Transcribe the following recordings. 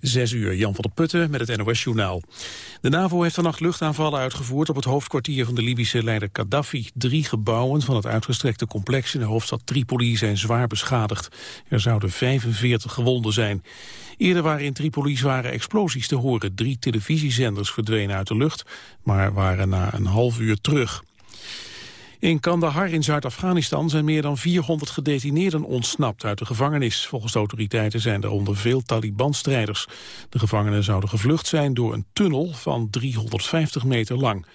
Zes uur, Jan van der Putten met het NOS-journaal. De NAVO heeft vannacht luchtaanvallen uitgevoerd op het hoofdkwartier van de Libische leider Gaddafi. Drie gebouwen van het uitgestrekte complex in de hoofdstad Tripoli zijn zwaar beschadigd. Er zouden 45 gewonden zijn. Eerder waren in Tripoli zware explosies te horen. Drie televisiezenders verdwenen uit de lucht, maar waren na een half uur terug. In Kandahar in Zuid-Afghanistan zijn meer dan 400 gedetineerden ontsnapt uit de gevangenis. Volgens autoriteiten zijn er onder veel Taliban-strijders. De gevangenen zouden gevlucht zijn door een tunnel van 350 meter lang.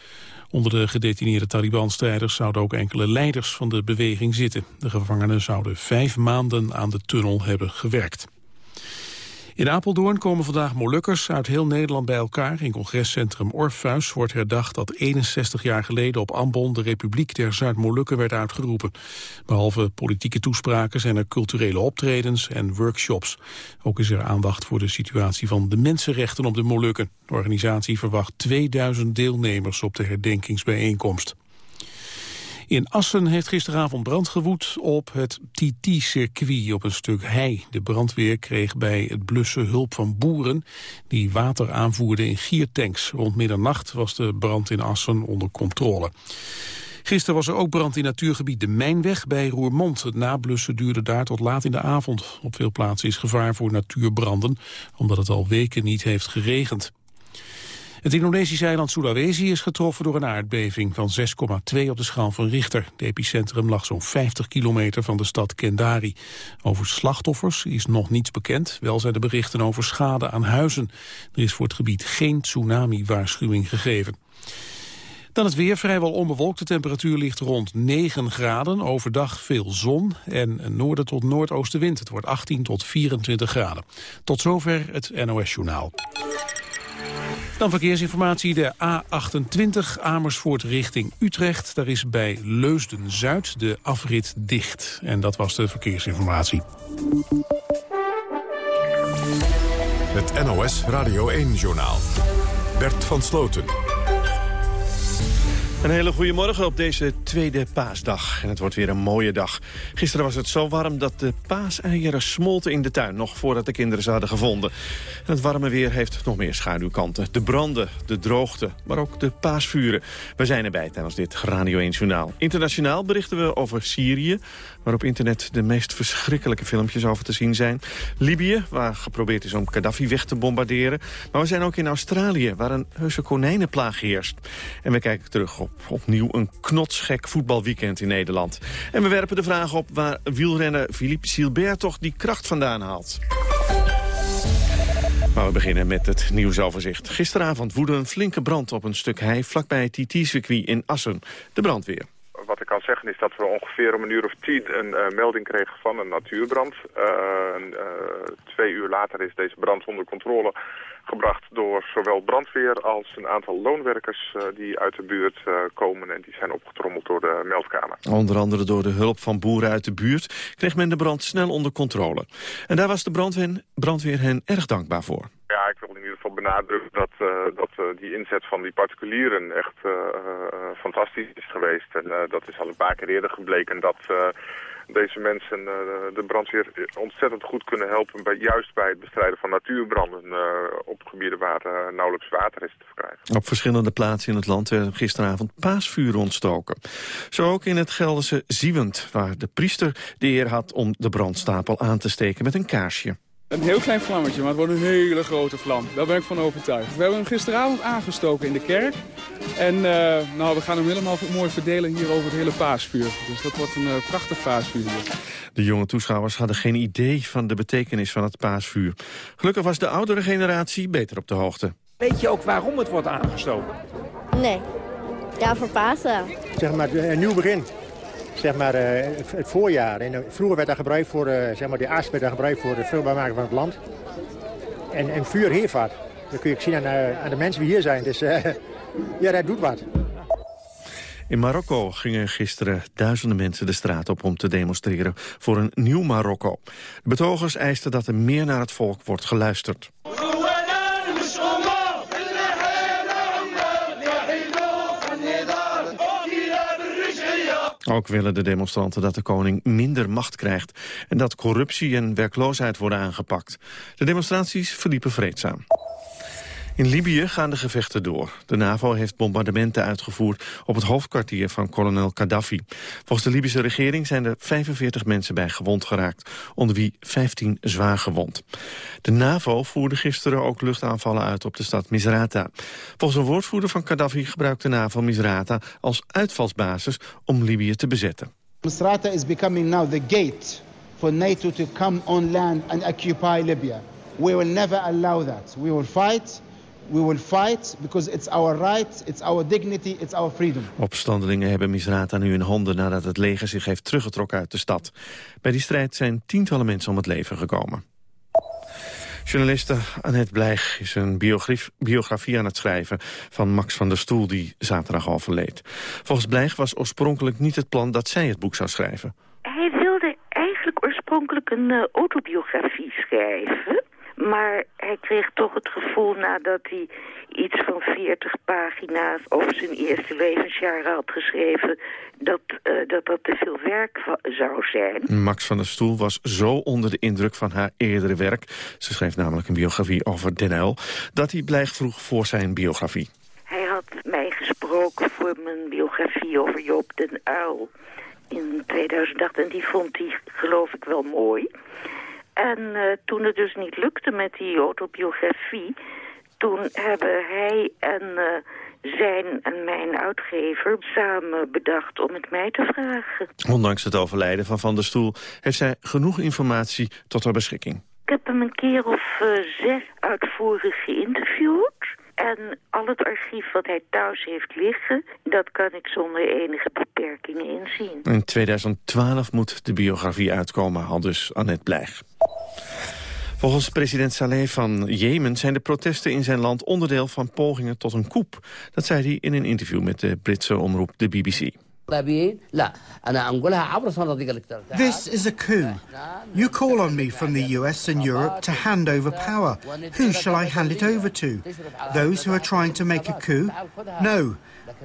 Onder de gedetineerde Taliban-strijders zouden ook enkele leiders van de beweging zitten. De gevangenen zouden vijf maanden aan de tunnel hebben gewerkt. In Apeldoorn komen vandaag Molukkers uit heel Nederland bij elkaar. In congrescentrum Orpheus wordt herdacht dat 61 jaar geleden op Ambon de Republiek der Zuid-Molukken werd uitgeroepen. Behalve politieke toespraken zijn er culturele optredens en workshops. Ook is er aandacht voor de situatie van de mensenrechten op de Molukken. De organisatie verwacht 2000 deelnemers op de herdenkingsbijeenkomst. In Assen heeft gisteravond brand gewoed op het TT-circuit op een stuk hei. De brandweer kreeg bij het blussen hulp van boeren die water aanvoerden in giertanks. Rond middernacht was de brand in Assen onder controle. Gisteren was er ook brand in natuurgebied De Mijnweg bij Roermond. Het nablussen duurde daar tot laat in de avond. Op veel plaatsen is gevaar voor natuurbranden, omdat het al weken niet heeft geregend. Het Indonesische eiland Sulawesi is getroffen door een aardbeving van 6,2 op de schaal van Richter. Het epicentrum lag zo'n 50 kilometer van de stad Kendari. Over slachtoffers is nog niets bekend. Wel zijn de berichten over schade aan huizen. Er is voor het gebied geen tsunami-waarschuwing gegeven. Dan het weer, vrijwel onbewolkt. De temperatuur ligt rond 9 graden. Overdag veel zon en een noorden tot noordoostenwind. Het wordt 18 tot 24 graden. Tot zover het NOS-journaal. Dan verkeersinformatie, de A28 Amersfoort richting Utrecht. Daar is bij Leusden-Zuid de afrit dicht. En dat was de verkeersinformatie. Het NOS Radio 1-journaal. Bert van Sloten. Een hele goede morgen op deze tweede paasdag. En het wordt weer een mooie dag. Gisteren was het zo warm dat de paaseieren smolten in de tuin... nog voordat de kinderen ze hadden gevonden. En het warme weer heeft nog meer schaduwkanten. De branden, de droogte, maar ook de paasvuren. We zijn erbij tijdens dit Radio 1 Journaal. Internationaal berichten we over Syrië... waar op internet de meest verschrikkelijke filmpjes over te zien zijn. Libië, waar geprobeerd is om Gaddafi weg te bombarderen. Maar we zijn ook in Australië, waar een heuse konijnenplaag heerst. En we kijken terug op opnieuw een knotsgek voetbalweekend in Nederland. En we werpen de vraag op waar wielrenner Philippe Gilbert toch die kracht vandaan haalt. Maar we beginnen met het nieuwsoverzicht. Gisteravond woedde een flinke brand op een stuk hei vlakbij het TT-circuit in Assen. De brandweer wat ik kan zeggen is dat we ongeveer om een uur of tien een uh, melding kregen van een natuurbrand. Uh, uh, twee uur later is deze brand onder controle gebracht door zowel brandweer als een aantal loonwerkers die uit de buurt komen en die zijn opgetrommeld door de meldkamer. Onder andere door de hulp van boeren uit de buurt kreeg men de brand snel onder controle. En daar was de brandweer hen erg dankbaar voor. Ja, ik wil in ieder geval benadrukken dat, uh, dat uh, die inzet van die particulieren echt uh, fantastisch is geweest. En dat is al een paar keer eerder gebleken dat deze mensen de brandweer ontzettend goed kunnen helpen... Bij, juist bij het bestrijden van natuurbranden op gebieden waar nauwelijks water is te verkrijgen. Op verschillende plaatsen in het land werden gisteravond paasvuur ontstoken. Zo ook in het Gelderse Ziewend, waar de priester de eer had om de brandstapel aan te steken met een kaarsje. Een heel klein vlammetje, maar het wordt een hele grote vlam. Daar ben ik van overtuigd. We hebben hem gisteravond aangestoken in de kerk. En uh, nou, we gaan hem helemaal mooi verdelen hier over het hele paasvuur. Dus dat wordt een uh, prachtig paasvuur hier. De jonge toeschouwers hadden geen idee van de betekenis van het paasvuur. Gelukkig was de oudere generatie beter op de hoogte. Weet je ook waarom het wordt aangestoken? Nee. Ja, voor Pasen. Zeg maar, een nieuw begin zeg maar, uh, het, voorjaar. En, uh, vroeger werd dat gebruikt voor, uh, zeg maar, de as werd dat gebruikt voor het vruchtbaar maken van het land. En, en vuur heervaart. Dat kun je zien aan, aan, de mensen die hier zijn. Dus ja, dat doet wat. In Marokko gingen gisteren duizenden mensen de straat op om te demonstreren voor een nieuw Marokko. De betogers eisten dat er meer naar het volk wordt geluisterd. Ook willen de demonstranten dat de koning minder macht krijgt... en dat corruptie en werkloosheid worden aangepakt. De demonstraties verliepen vreedzaam. In Libië gaan de gevechten door. De NAVO heeft bombardementen uitgevoerd op het hoofdkwartier van kolonel Gaddafi. Volgens de Libische regering zijn er 45 mensen bij gewond geraakt, onder wie 15 zwaar gewond. De NAVO voerde gisteren ook luchtaanvallen uit op de stad Misrata. Volgens een woordvoerder van Gaddafi gebruikt de NAVO Misrata als uitvalsbasis om Libië te bezetten. Misrata is becoming now the gate for NATO to come on land and occupy Libya. We will never allow that. We will fight we will fight because it's our right, it's our dignity, it's our freedom. Opstandelingen hebben Misrata nu in handen nadat het leger zich heeft teruggetrokken uit de stad. Bij die strijd zijn tientallen mensen om het leven gekomen. Journaliste Annette Blijg is een biografie aan het schrijven van Max van der Stoel die zaterdag overleed. Volgens Blijg was oorspronkelijk niet het plan dat zij het boek zou schrijven. Hij wilde eigenlijk oorspronkelijk een uh, autobiografie schrijven. Maar hij kreeg toch het gevoel nadat hij iets van 40 pagina's over zijn eerste levensjaren had geschreven... dat uh, dat, dat te veel werk zou zijn. Max van der Stoel was zo onder de indruk van haar eerdere werk... ze schreef namelijk een biografie over Den dat hij blijft vroeg voor zijn biografie. Hij had mij gesproken voor mijn biografie over Joop den Uyl in 2008... en die vond hij, geloof ik, wel mooi... En uh, toen het dus niet lukte met die autobiografie... toen hebben hij en uh, zijn en mijn uitgever samen bedacht om het mij te vragen. Ondanks het overlijden van Van der Stoel heeft zij genoeg informatie tot haar beschikking. Ik heb hem een keer of uh, zes uitvoerig geïnterviewd. En al het archief wat hij thuis heeft liggen... dat kan ik zonder enige beperkingen inzien. In 2012 moet de biografie uitkomen, al dus Annette Blijg. Volgens president Saleh van Jemen zijn de protesten in zijn land onderdeel van pogingen tot een coup. Dat zei hij in een interview met de Britse omroep de BBC. This is a coup. You call on me from the US and Europe to hand over power. Who shall I hand it over to? Those who are trying to make a coup? No.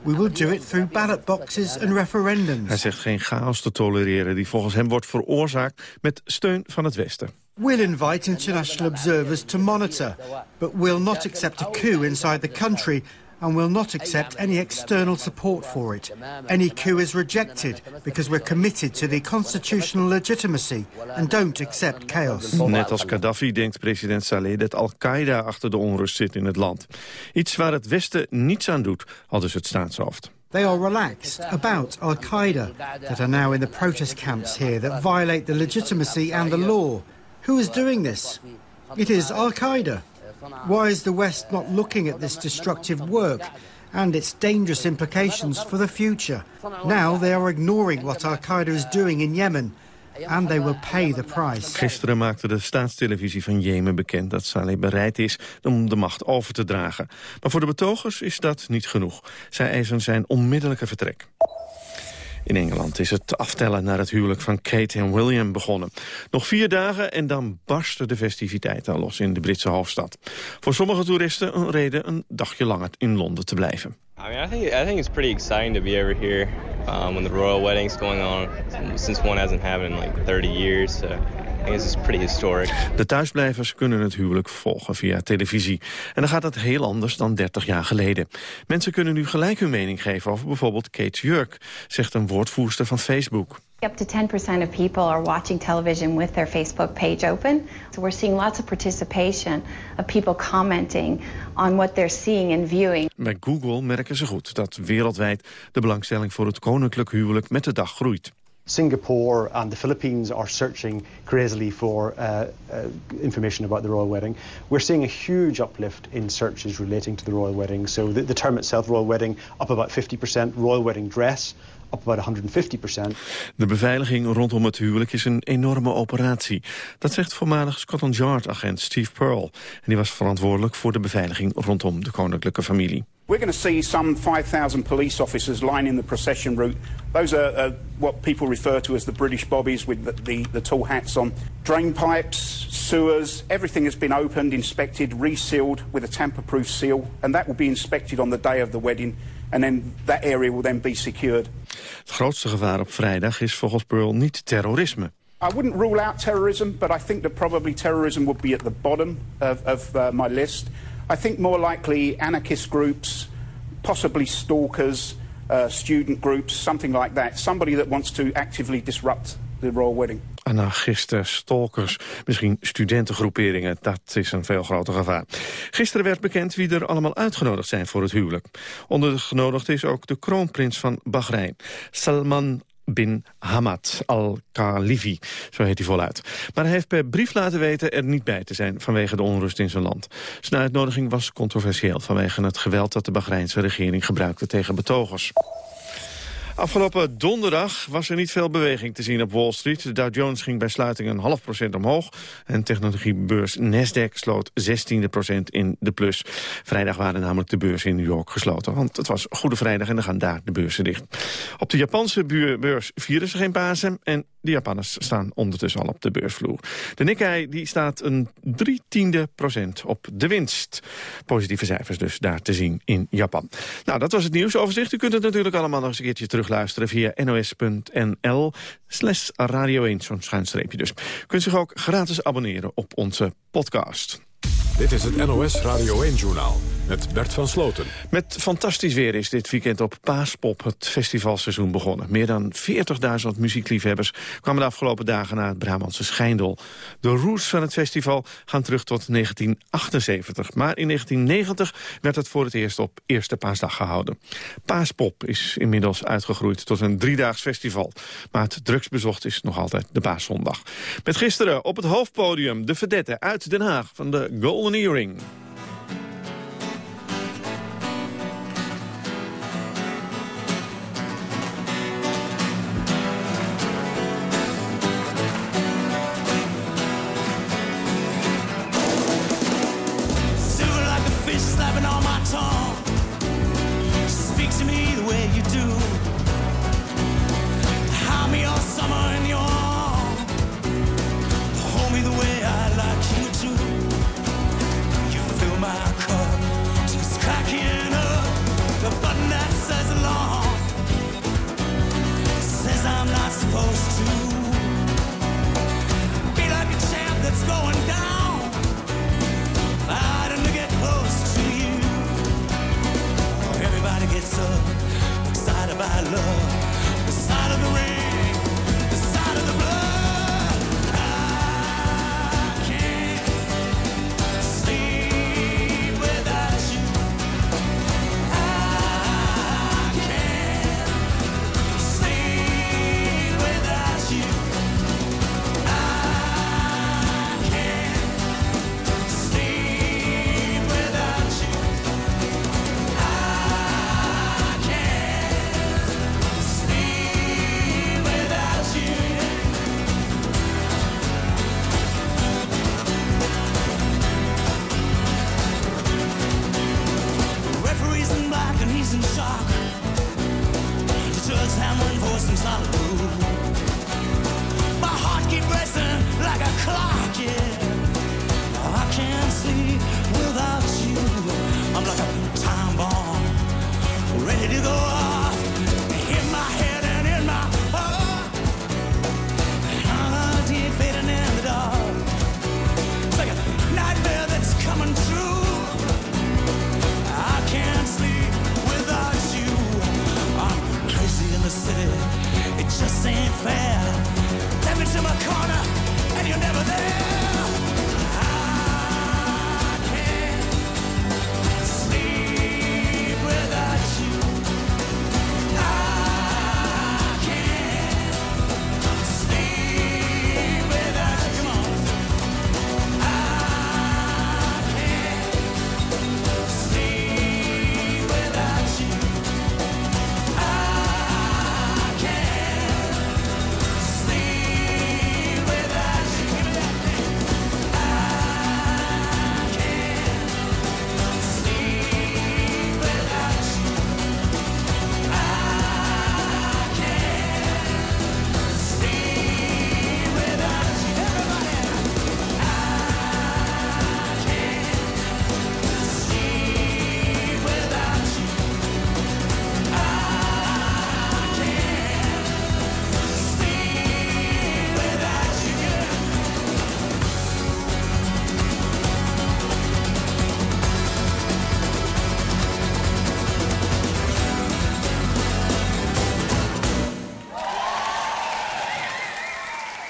We will do it through ballot boxes and referendums. Hij zegt geen chaos te tolereren die volgens hem wordt veroorzaakt met steun van het Westen. We'll invite international observers to monitor, but we'll not accept a coup inside the country and will not accept any external support for it. Any coup is rejected because we're committed to the constitutional legitimacy and don't accept chaos. Net als Gaddafi denkt president Saleh dat Al-Qaeda achter de onrust zit in het land. Iets waar het Westen niets aan doet, al dus het staatshoofd. They are relaxed about Al-Qaeda that are now in the protest camps here that violate the legitimacy and the law. Who is doing this? It is Al-Qaeda. Why is the West not looking at this destructive work and its dangerous implications for the future? Now they are ignoring what Al-Qaeda is doing in Yemen and they will pay the price. Gisteren maakte de staatstelevisie van Jemen bekend dat Saleh bereid is om de macht over te dragen. Maar voor de betogers is dat niet genoeg. Zij eisen zijn onmiddellijke vertrek. In Engeland is het aftellen naar het huwelijk van Kate en William begonnen. Nog vier dagen en dan barsten de festiviteiten los in de Britse hoofdstad. Voor sommige toeristen een reden een dagje langer in Londen te blijven. I mean, I think I think it's pretty exciting to be over here um, when the royal wedding's going on, since one hasn't happened in like 30 years. Is is pretty historic. De thuisblijvers kunnen het huwelijk volgen via televisie. En dan gaat het heel anders dan 30 jaar geleden. Mensen kunnen nu gelijk hun mening geven over bijvoorbeeld Kate's jurk, zegt een woordvoerster van Facebook. Up to 10% of people are watching television with their Facebook page open. So we're seeing lots of participation of people commenting on what they're seeing and viewing. Bij Google merken ze goed dat wereldwijd de belangstelling voor het koninklijk huwelijk met de dag groeit. Singapore and the Philippines are searching crazily for uh, uh, information about the royal wedding. We're seeing a huge uplift in searches relating to the royal wedding. So the, the term itself, royal wedding, up about 50%. Royal wedding dress, up about 150%. De beveiliging rondom het huwelijk is een enorme operatie. Dat zegt voormalig Scotland Yard-agent Steve Pearl. En die was verantwoordelijk voor de beveiliging rondom de koninklijke familie. We're going to see some 5,000 police officers lining the procession route. Those are uh, what people refer to as the British bobbies with the, the, the tall hats on. Drain pipes, sewers, everything has been opened, inspected, resealed with a tamper-proof seal, and that will be inspected on the day of the wedding and then that area will then be secured. Het grootste gevaar op vrijdag is volgens Pearl niet terrorisme. I wouldn't rule out terrorism, but I think that probably terrorism would be at the bottom of, of uh, my list. I think more likely anarchist groups, possibly stalkers, uh, student groups, something like that. Somebody that wants to actively disrupt the royal wedding. Anarchisten, stalkers, misschien studentengroeperingen. Dat is een veel groter gevaar. Gisteren werd bekend wie er allemaal uitgenodigd zijn voor het huwelijk. Onder de genodigd is ook de kroonprins van Bahrein, Salman bin Hamad al-Khalifi, zo heet hij voluit. Maar hij heeft per brief laten weten er niet bij te zijn vanwege de onrust in zijn land. Zijn uitnodiging was controversieel vanwege het geweld dat de Bahreinse regering gebruikte tegen betogers. Afgelopen donderdag was er niet veel beweging te zien op Wall Street. De Dow Jones ging bij sluiting een half procent omhoog. En technologiebeurs Nasdaq sloot 16 procent in de plus. Vrijdag waren namelijk de beurzen in New York gesloten. Want het was Goede Vrijdag en dan gaan daar de beurzen dicht. Op de Japanse beurs vieren ze geen Pasen. En de Japanners staan ondertussen al op de beursvloer. De Nikkei die staat een drie tiende procent op de winst. Positieve cijfers dus daar te zien in Japan. Nou, dat was het nieuwsoverzicht. U kunt het natuurlijk allemaal nog eens een keertje terugluisteren via nos.nl slash radio 1, zo'n schuinstreepje dus. Kunt zich ook gratis abonneren op onze podcast. Dit is het NOS Radio 1-journaal met Bert van Sloten. Met fantastisch weer is dit weekend op Paaspop het festivalseizoen begonnen. Meer dan 40.000 muziekliefhebbers kwamen de afgelopen dagen naar het Brabantse Schijndel. De roots van het festival gaan terug tot 1978. Maar in 1990 werd het voor het eerst op Eerste Paasdag gehouden. Paaspop is inmiddels uitgegroeid tot een driedaags festival. Maar het drugsbezocht is nog altijd de Paaszondag. Met gisteren op het hoofdpodium de vedette uit Den Haag van de Golden Earring.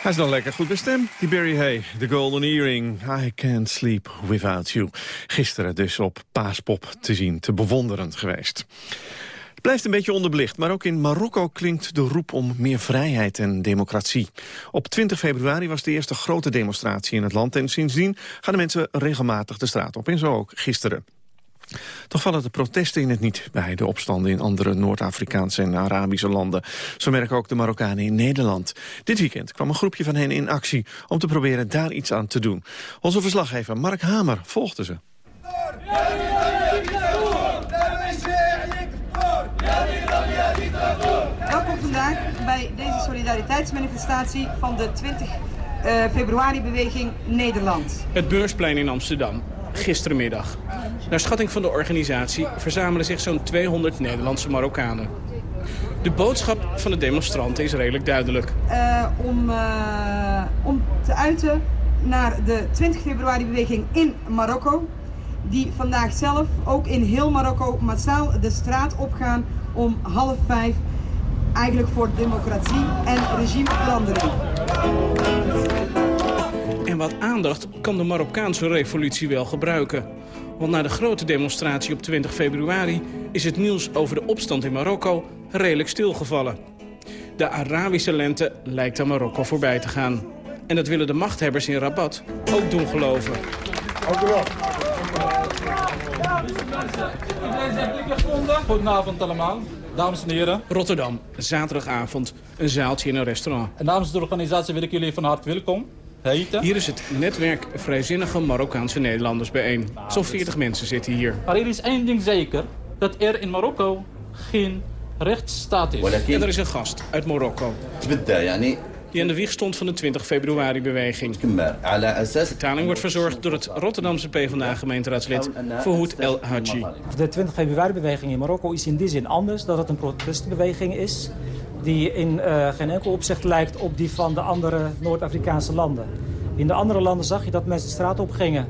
Hij is dan lekker goed bestemd, die Barry Hay. The Golden Earring, I Can't Sleep Without You. Gisteren dus op Paaspop te zien, te bewonderend geweest. Het blijft een beetje onderbelicht, maar ook in Marokko klinkt de roep om meer vrijheid en democratie. Op 20 februari was de eerste grote demonstratie in het land en sindsdien gaan de mensen regelmatig de straat op en zo ook gisteren. Toch vallen de protesten in het niet bij de opstanden in andere Noord-Afrikaanse en Arabische landen. Zo merken ook de Marokkanen in Nederland. Dit weekend kwam een groepje van hen in actie om te proberen daar iets aan te doen. Onze verslaggever Mark Hamer volgde ze. Welkom vandaag bij deze solidariteitsmanifestatie van de 20 eh, februari-beweging Nederland. Het beursplein in Amsterdam, gisterenmiddag. Naar schatting van de organisatie verzamelen zich zo'n 200 Nederlandse Marokkanen. De boodschap van de demonstranten is redelijk duidelijk. Eh, om, eh, om te uiten naar de 20 februari-beweging in Marokko. Die vandaag zelf ook in heel Marokko massaal de straat opgaan om half vijf. Eigenlijk voor democratie en regimeverandering. En wat aandacht kan de Marokkaanse revolutie wel gebruiken. Want na de grote demonstratie op 20 februari... is het nieuws over de opstand in Marokko redelijk stilgevallen. De Arabische lente lijkt aan Marokko voorbij te gaan. En dat willen de machthebbers in Rabat ook doen geloven. Goedenavond allemaal, dames en heren. Rotterdam, zaterdagavond, een zaaltje in een restaurant. En namens de organisatie wil ik jullie van harte welkom. Hier is het netwerk Vrijzinnige Marokkaanse Nederlanders bijeen. Zo'n 40 mensen zitten hier. Maar er is één ding zeker, dat er in Marokko geen rechtsstaat is. En er is een gast uit Marokko. Die aan de wieg stond van de 20 februari-beweging. De vertaling wordt verzorgd door het Rotterdamse PvdA-gemeenteraadslid Verhoed El Hadji. De 20 februari-beweging in Marokko is in die zin anders dat het een protestbeweging is die in uh, geen enkel opzicht lijkt op die van de andere Noord-Afrikaanse landen. In de andere landen zag je dat mensen de straat op gingen,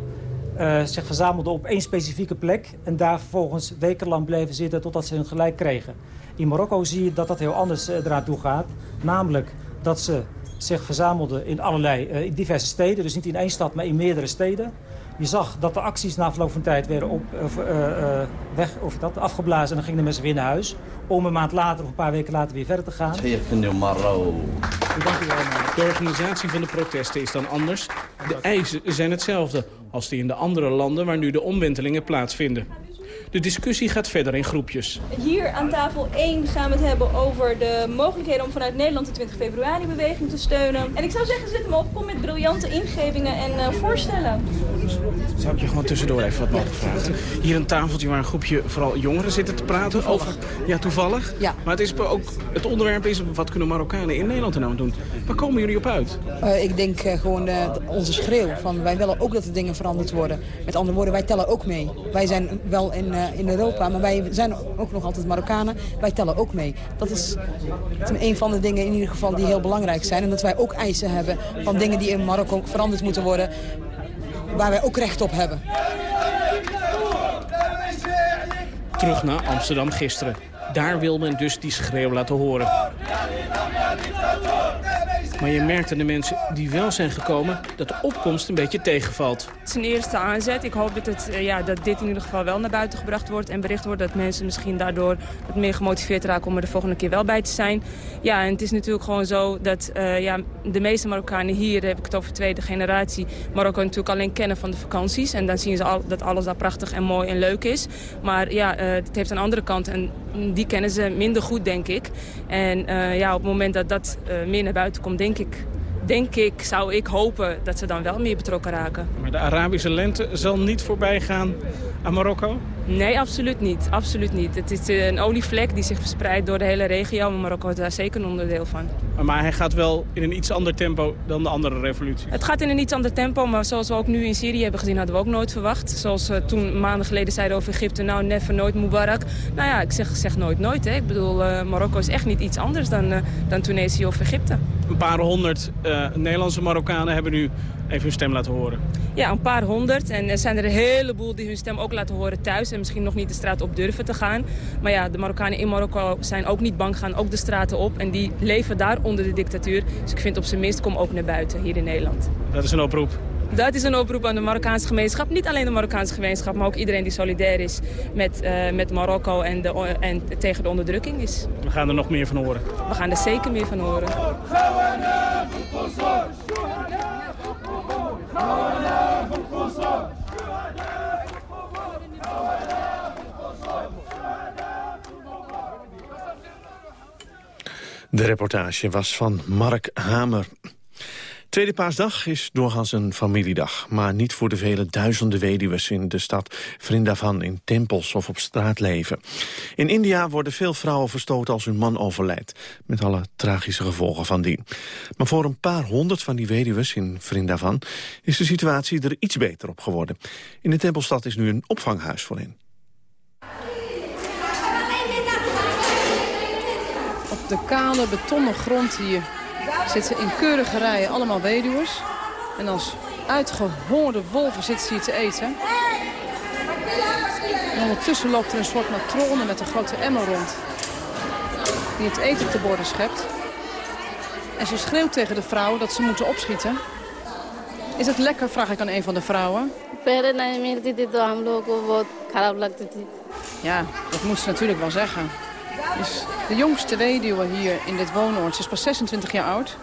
uh, zich verzamelden op één specifieke plek... en daar vervolgens wekenlang bleven zitten totdat ze hun gelijk kregen. In Marokko zie je dat dat heel anders uh, eraan toe gaat. Namelijk dat ze zich verzamelden in allerlei in diverse steden. Dus niet in één stad, maar in meerdere steden. Je zag dat de acties na verloop van tijd werden op, uh, weg, of dat, afgeblazen en dan gingen de mensen weer naar huis. Om een maand later of een paar weken later weer verder te gaan. De organisatie van de protesten is dan anders. De eisen zijn hetzelfde als die in de andere landen waar nu de omwentelingen plaatsvinden. De discussie gaat verder in groepjes. Hier aan tafel 1 gaan we het hebben over de mogelijkheden om vanuit Nederland de 20 februari-beweging te steunen. En ik zou zeggen, zet hem op, kom met briljante ingevingen en uh, voorstellen. Zou ik je gewoon tussendoor even wat mogen vragen? Hier een tafeltje waar een groepje vooral jongeren zitten te praten toevallig. over... Ja, toevallig. Ja. Maar het, is ook, het onderwerp is, wat kunnen Marokkanen in Nederland er nou aan doen? Waar komen jullie op uit? Uh, ik denk uh, gewoon uh, onze schreeuw van wij willen ook dat de dingen veranderd worden. Met andere woorden, wij tellen ook mee. Wij zijn wel in, in Europa, maar wij zijn ook nog altijd Marokkanen. Wij tellen ook mee. Dat is een van de dingen in ieder geval die heel belangrijk zijn. En dat wij ook eisen hebben van dingen die in Marokko veranderd moeten worden waar wij ook recht op hebben. Terug naar Amsterdam gisteren. Daar wil men dus die schreeuw laten horen. Maar je merkt aan de mensen die wel zijn gekomen dat de opkomst een beetje tegenvalt. Het is een eerste aanzet. Ik hoop dat, het, ja, dat dit in ieder geval wel naar buiten gebracht wordt en bericht wordt. Dat mensen misschien daardoor wat meer gemotiveerd raken om er de volgende keer wel bij te zijn. Ja, en het is natuurlijk gewoon zo dat uh, ja, de meeste Marokkanen hier, heb ik het over tweede generatie, Marokko natuurlijk alleen kennen van de vakanties. En dan zien ze al, dat alles daar prachtig en mooi en leuk is. Maar ja, uh, het heeft een andere kant en die kennen ze minder goed, denk ik. En ja, op het moment dat dat meer naar buiten komt, denk ik, denk ik, zou ik hopen dat ze dan wel meer betrokken raken. Maar de Arabische lente zal niet voorbij gaan aan Marokko? Nee, absoluut niet. Absoluut niet. Het is een olievlek die zich verspreidt door de hele regio. Maar Marokko is daar zeker een onderdeel van. Maar hij gaat wel in een iets ander tempo dan de andere revolutie? Het gaat in een iets ander tempo, maar zoals we ook nu in Syrië hebben gezien... hadden we ook nooit verwacht. Zoals we toen maanden geleden zeiden over Egypte... nou, never, nooit Mubarak. Nou ja, ik zeg, zeg nooit nooit. Hè. Ik bedoel, uh, Marokko is echt niet iets anders dan, uh, dan Tunesië of Egypte. Een paar honderd eh, Nederlandse Marokkanen hebben nu even hun stem laten horen. Ja, een paar honderd. En er zijn er een heleboel die hun stem ook laten horen thuis. En misschien nog niet de straat op durven te gaan. Maar ja, de Marokkanen in Marokko zijn ook niet bang, gaan ook de straten op. En die leven daar onder de dictatuur. Dus ik vind op zijn minst, kom ook naar buiten hier in Nederland. Dat is een oproep. Dat is een oproep aan de Marokkaanse gemeenschap. Niet alleen de Marokkaanse gemeenschap, maar ook iedereen die solidair is met, eh, met Marokko en, de, en tegen de onderdrukking is. We gaan er nog meer van horen. We gaan er zeker meer van horen. De reportage was van Mark Hamer. Tweede paasdag is doorgaans een familiedag. Maar niet voor de vele duizenden weduwen in de stad Vrindavan in tempels of op straat leven. In India worden veel vrouwen verstoten als hun man overlijdt. Met alle tragische gevolgen van dien. Maar voor een paar honderd van die weduwen in Vrindavan is de situatie er iets beter op geworden. In de tempelstad is nu een opvanghuis voor hen. De kale betonnen grond hier zitten in keurige rijen allemaal weduwers. En als uitgehongerde wolven zitten ze hier te eten. En ondertussen loopt er een soort matrone met een grote emmer rond. Die het eten op de borden schept. En ze schreeuwt tegen de vrouwen dat ze moeten opschieten. Is het lekker, vraag ik aan een van de vrouwen. Ja, dat moet ze natuurlijk wel zeggen. Dus de jongste weduwe hier in dit woonoord, ze is pas 26 jaar oud.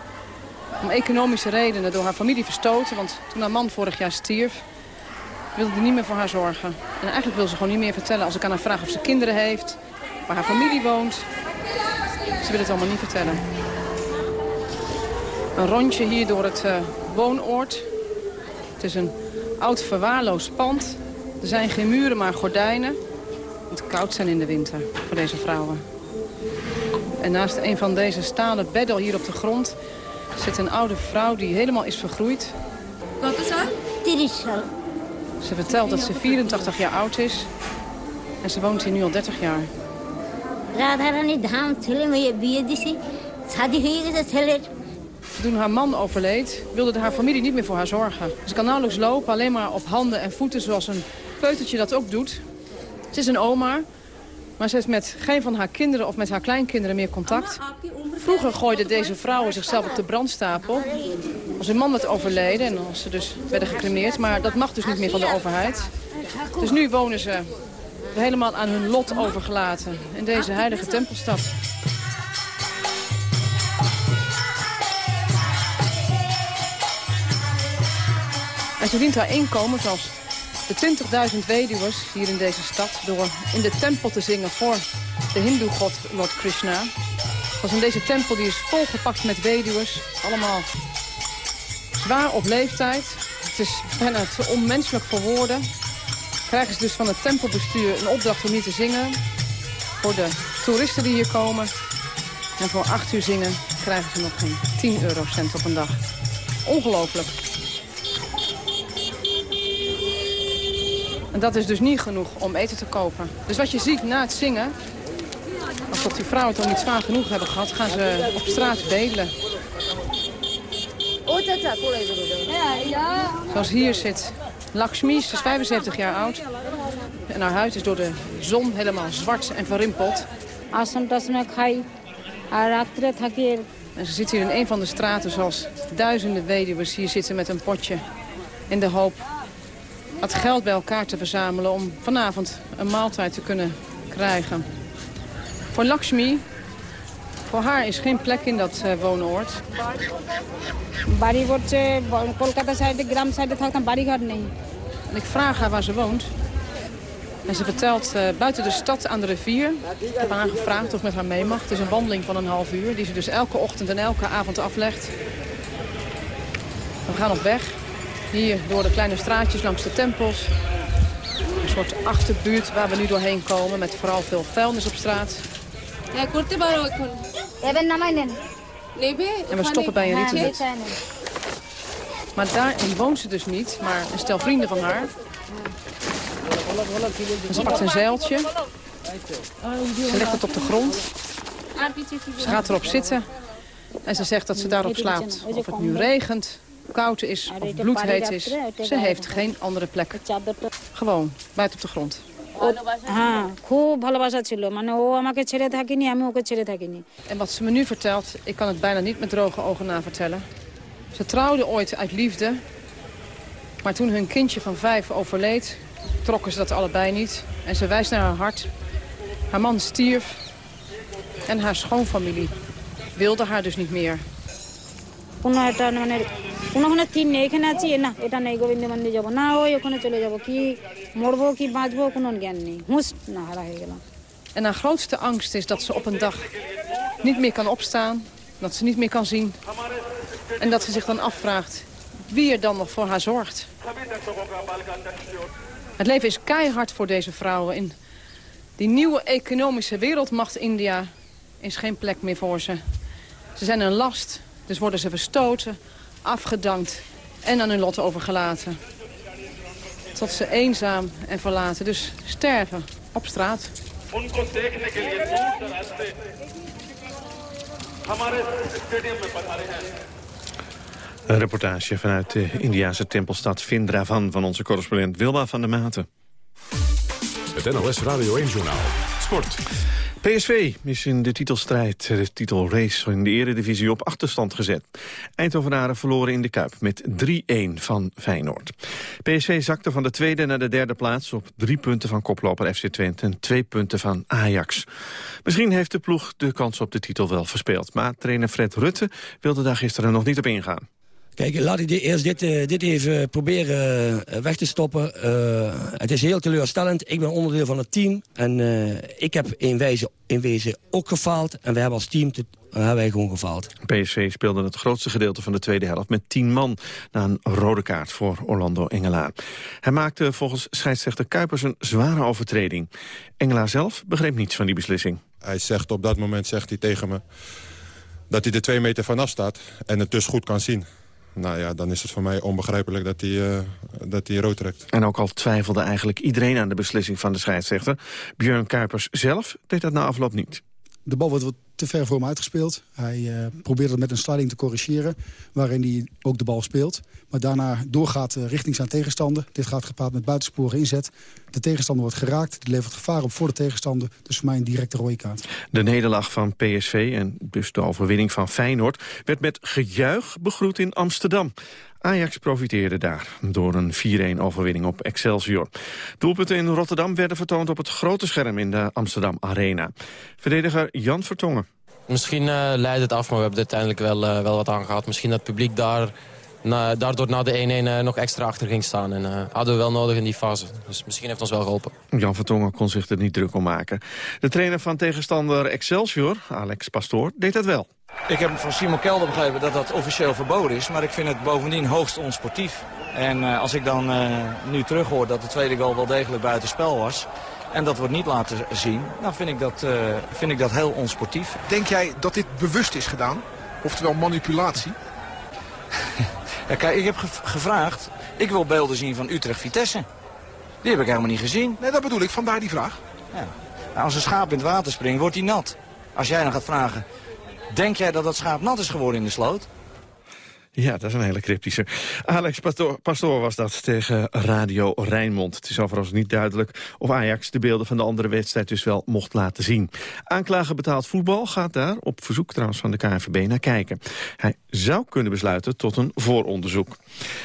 Om economische redenen door haar familie verstoten. Want toen haar man vorig jaar stierf, wilde hij niet meer voor haar zorgen. En eigenlijk wil ze gewoon niet meer vertellen als ik aan haar vraag of ze kinderen heeft. Waar haar familie woont. Ze wil het allemaal niet vertellen. Een rondje hier door het uh, woonoord. Het is een oud verwaarloosd pand. Er zijn geen muren, maar gordijnen. Het koud zijn in de winter voor deze vrouwen. En naast een van deze stalen bedden hier op de grond... zit een oude vrouw die helemaal is vergroeid. Wat is dat? Ze vertelt dat ze 84 jaar oud is. En ze woont hier nu al 30 jaar. Toen haar man overleed, wilde haar familie niet meer voor haar zorgen. Ze kan nauwelijks lopen, alleen maar op handen en voeten zoals een peutertje dat ook doet. Ze is een oma, maar ze heeft met geen van haar kinderen of met haar kleinkinderen meer contact. Vroeger gooiden deze vrouwen zichzelf op de brandstapel. Als hun man werd overleden en als ze dus werden gecremeerd. Maar dat mag dus niet meer van de overheid. Dus nu wonen ze helemaal aan hun lot overgelaten in deze heilige tempelstad. En ze dient haar inkomen zoals de 20.000 weduwers hier in deze stad... door in de tempel te zingen voor de hindoe-god Lord Krishna. Was in deze tempel die is volgepakt met weduwers. Allemaal zwaar op leeftijd. Het is bijna te onmenselijk voor woorden. Krijgen ze dus van het tempelbestuur een opdracht om hier te zingen. Voor de toeristen die hier komen. En voor 8 uur zingen krijgen ze nog geen 10 eurocent op een dag. Ongelooflijk. En dat is dus niet genoeg om eten te kopen. Dus wat je ziet na het zingen... alsof die vrouwen het al niet zwaar genoeg hebben gehad... gaan ze op straat bedelen. Zoals hier zit Lakshmi, ze is 75 jaar oud. En haar huid is door de zon helemaal zwart en verrimpeld. En ze zit hier in een van de straten zoals duizenden weduwers hier zitten met een potje. In de hoop wat geld bij elkaar te verzamelen om vanavond een maaltijd te kunnen krijgen. Voor Lakshmi, voor haar is geen plek in dat uh, woonoord. En ik vraag haar waar ze woont. En ze vertelt uh, buiten de stad aan de rivier. Ik heb haar gevraagd of met haar mee mag. Het is een wandeling van een half uur die ze dus elke ochtend en elke avond aflegt. We gaan op weg hier door de kleine straatjes langs de tempels. Een soort achterbuurt waar we nu doorheen komen met vooral veel vuilnis op straat. En we stoppen bij een rietenhut. Maar daarin woont ze dus niet, maar een stel vrienden van haar. ze pakt een zeiltje. Ze legt het op de grond. Ze gaat erop zitten. En ze zegt dat ze daarop slaapt. Of het nu regent, koud is of bloedheet is. Ze heeft geen andere plek. Gewoon, buiten op de grond. হ্যাঁ খুব ভালোবাসা ছিল মানে ও আমাকে ছেড়ে থাকিনি আমি ওকে ছেড়ে থাকিনি En wat ze me nu vertelt, ik kan het bijna niet met droge ogen na vertellen. Ze trouwden ooit uit liefde. Maar toen hun kindje van vijf overleed, trokken ze dat allebei niet. En ze wijst naar haar hart. Haar man stierf. En haar schoonfamilie wilde haar dus niet meer. কোনো একটা মানে কোনো ওখানে স্থির নেই এখানে আছি না এটা নেই গোবিন্দ মন্দির যাবো না ওই ওখানে চলে যাবো কি মরবো কি বাঁচবো কোনো জ্ঞান নেই হুঁশ না হারা হয়ে গেলাম En haar grootste angst is dat ze op een dag niet meer kan opstaan. Dat ze niet meer kan zien. En dat ze zich dan afvraagt wie er dan nog voor haar zorgt. Het leven is keihard voor deze vrouwen. In die nieuwe economische wereldmacht India is geen plek meer voor ze. Ze zijn een last, dus worden ze verstoten, afgedankt en aan hun lot overgelaten. Tot ze eenzaam en verlaten, dus sterven op straat. Een reportage vanuit de Indiase tempelstad Vindravan van onze correspondent Wilma van der Maten. Het NOS Radio 1 Journaal. Sport. PSV is in de titelstrijd, de titelrace in de eredivisie op achterstand gezet. Eindhovenaren verloren in de Kuip met 3-1 van Feyenoord. PSV zakte van de tweede naar de derde plaats op drie punten van koploper FC Twente en twee punten van Ajax. Misschien heeft de ploeg de kans op de titel wel verspeeld, maar trainer Fred Rutte wilde daar gisteren nog niet op ingaan. Kijk, laat ik dit, eerst dit, eh, dit even proberen eh, weg te stoppen. Eh, het is heel teleurstellend. Ik ben onderdeel van het team. En eh, ik heb in, wijze, in wezen ook gefaald. En we hebben als team te, hebben wij gewoon gefaald. PSV speelde het grootste gedeelte van de tweede helft met 10 man na een rode kaart voor Orlando Engelaar. Hij maakte volgens scheidsrechter Kuipers een zware overtreding. Engelaar zelf begreep niets van die beslissing. Hij zegt op dat moment zegt hij tegen me dat hij er twee meter vanaf staat en het dus goed kan zien. Nou ja, dan is het voor mij onbegrijpelijk dat hij, eh, dat rood trekt. En ook al twijfelde eigenlijk iedereen aan de beslissing van de scheidsrechter. Björn Kuipers zelf deed dat na afloop niet. De bal wordt te ver voor hem uitgespeeld. Hij eh, probeert het met een sliding te corrigeren, waarin hij ook de bal speelt. Maar daarna doorgaat uh, richting zijn tegenstander. Dit gaat gepaard met buitensporen inzet. De tegenstander wordt geraakt, dit levert gevaar op voor de tegenstander. Dus voor mij een directe rode kaart. De nederlaag van PSV en dus de overwinning van Feyenoord... werd met gejuich begroet in Amsterdam. Ajax profiteerde daar door een 4-1 overwinning op Excelsior. Doelpunten in Rotterdam werden vertoond op het grote scherm in de Amsterdam Arena. Verdediger Jan Vertongen. Misschien uh, leidt het af, maar we hebben er uiteindelijk wel, uh, wel wat aan gehad. Misschien dat het publiek daar, na, daardoor na de 1-1 uh, nog extra achter ging staan. En uh, hadden we wel nodig in die fase. Dus misschien heeft ons wel geholpen. Jan Vertongen kon zich er niet druk om maken. De trainer van tegenstander Excelsior, Alex Pastoor, deed dat wel. Ik heb van Simon Kelder begrepen dat dat officieel verboden is. Maar ik vind het bovendien hoogst onsportief. En uh, als ik dan uh, nu terughoor dat de tweede goal wel degelijk buitenspel was... en dat wordt niet laten zien, dan vind ik dat, uh, vind ik dat heel onsportief. Denk jij dat dit bewust is gedaan? Oftewel manipulatie? ja, kijk, ik heb ge gevraagd... Ik wil beelden zien van Utrecht-Vitesse. Die heb ik helemaal niet gezien. Nee, dat bedoel ik. Vandaar die vraag. Ja. Nou, als een schaap in het water springt, wordt hij nat. Als jij dan gaat vragen... Denk jij dat dat schaap nat is geworden in de sloot? Ja, dat is een hele cryptische. Alex Pastoor, was dat tegen Radio Rijnmond. Het is overigens niet duidelijk of Ajax de beelden van de andere wedstrijd dus wel mocht laten zien. Aanklager betaald voetbal gaat daar, op verzoek trouwens van de KNVB, naar kijken. Hij zou kunnen besluiten tot een vooronderzoek.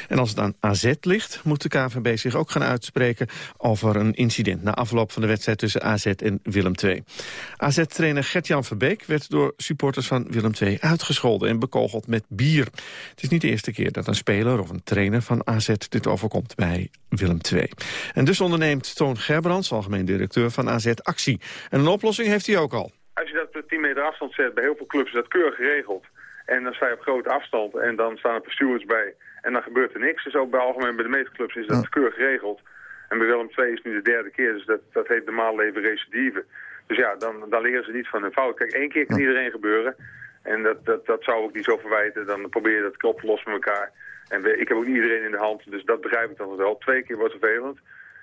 En als het aan AZ ligt, moet de KNVB zich ook gaan uitspreken over een incident na afloop van de wedstrijd tussen AZ en Willem II. AZ-trainer Gert-Jan Verbeek werd door supporters van Willem II uitgescholden en bekogeld met bier. Het is niet de eerste keer dat een speler of een trainer van AZ dit overkomt bij Willem II. En dus onderneemt Toon Gerbrands, algemeen directeur van AZ, actie. En een oplossing heeft hij ook al. Als je dat op 10 meter afstand zet, bij heel veel clubs is dat keurig geregeld. En dan sta je op grote afstand en dan staan er stewards bij. En dan gebeurt er niks. Dus ook bij algemeen bij de meeste clubs is dat keurig geregeld. En bij Willem II is het nu de derde keer, dus dat, dat heet normaal leven recidive. Dus ja, dan, dan leren ze niet van hun fout. Kijk, één keer kan iedereen gebeuren. En dat, dat, dat zou ik niet zo verwijten. Dan probeer je dat op te lossen met elkaar. En ik heb ook niet iedereen in de hand, dus dat begrijp ik dan wel. Twee keer wordt vervelend.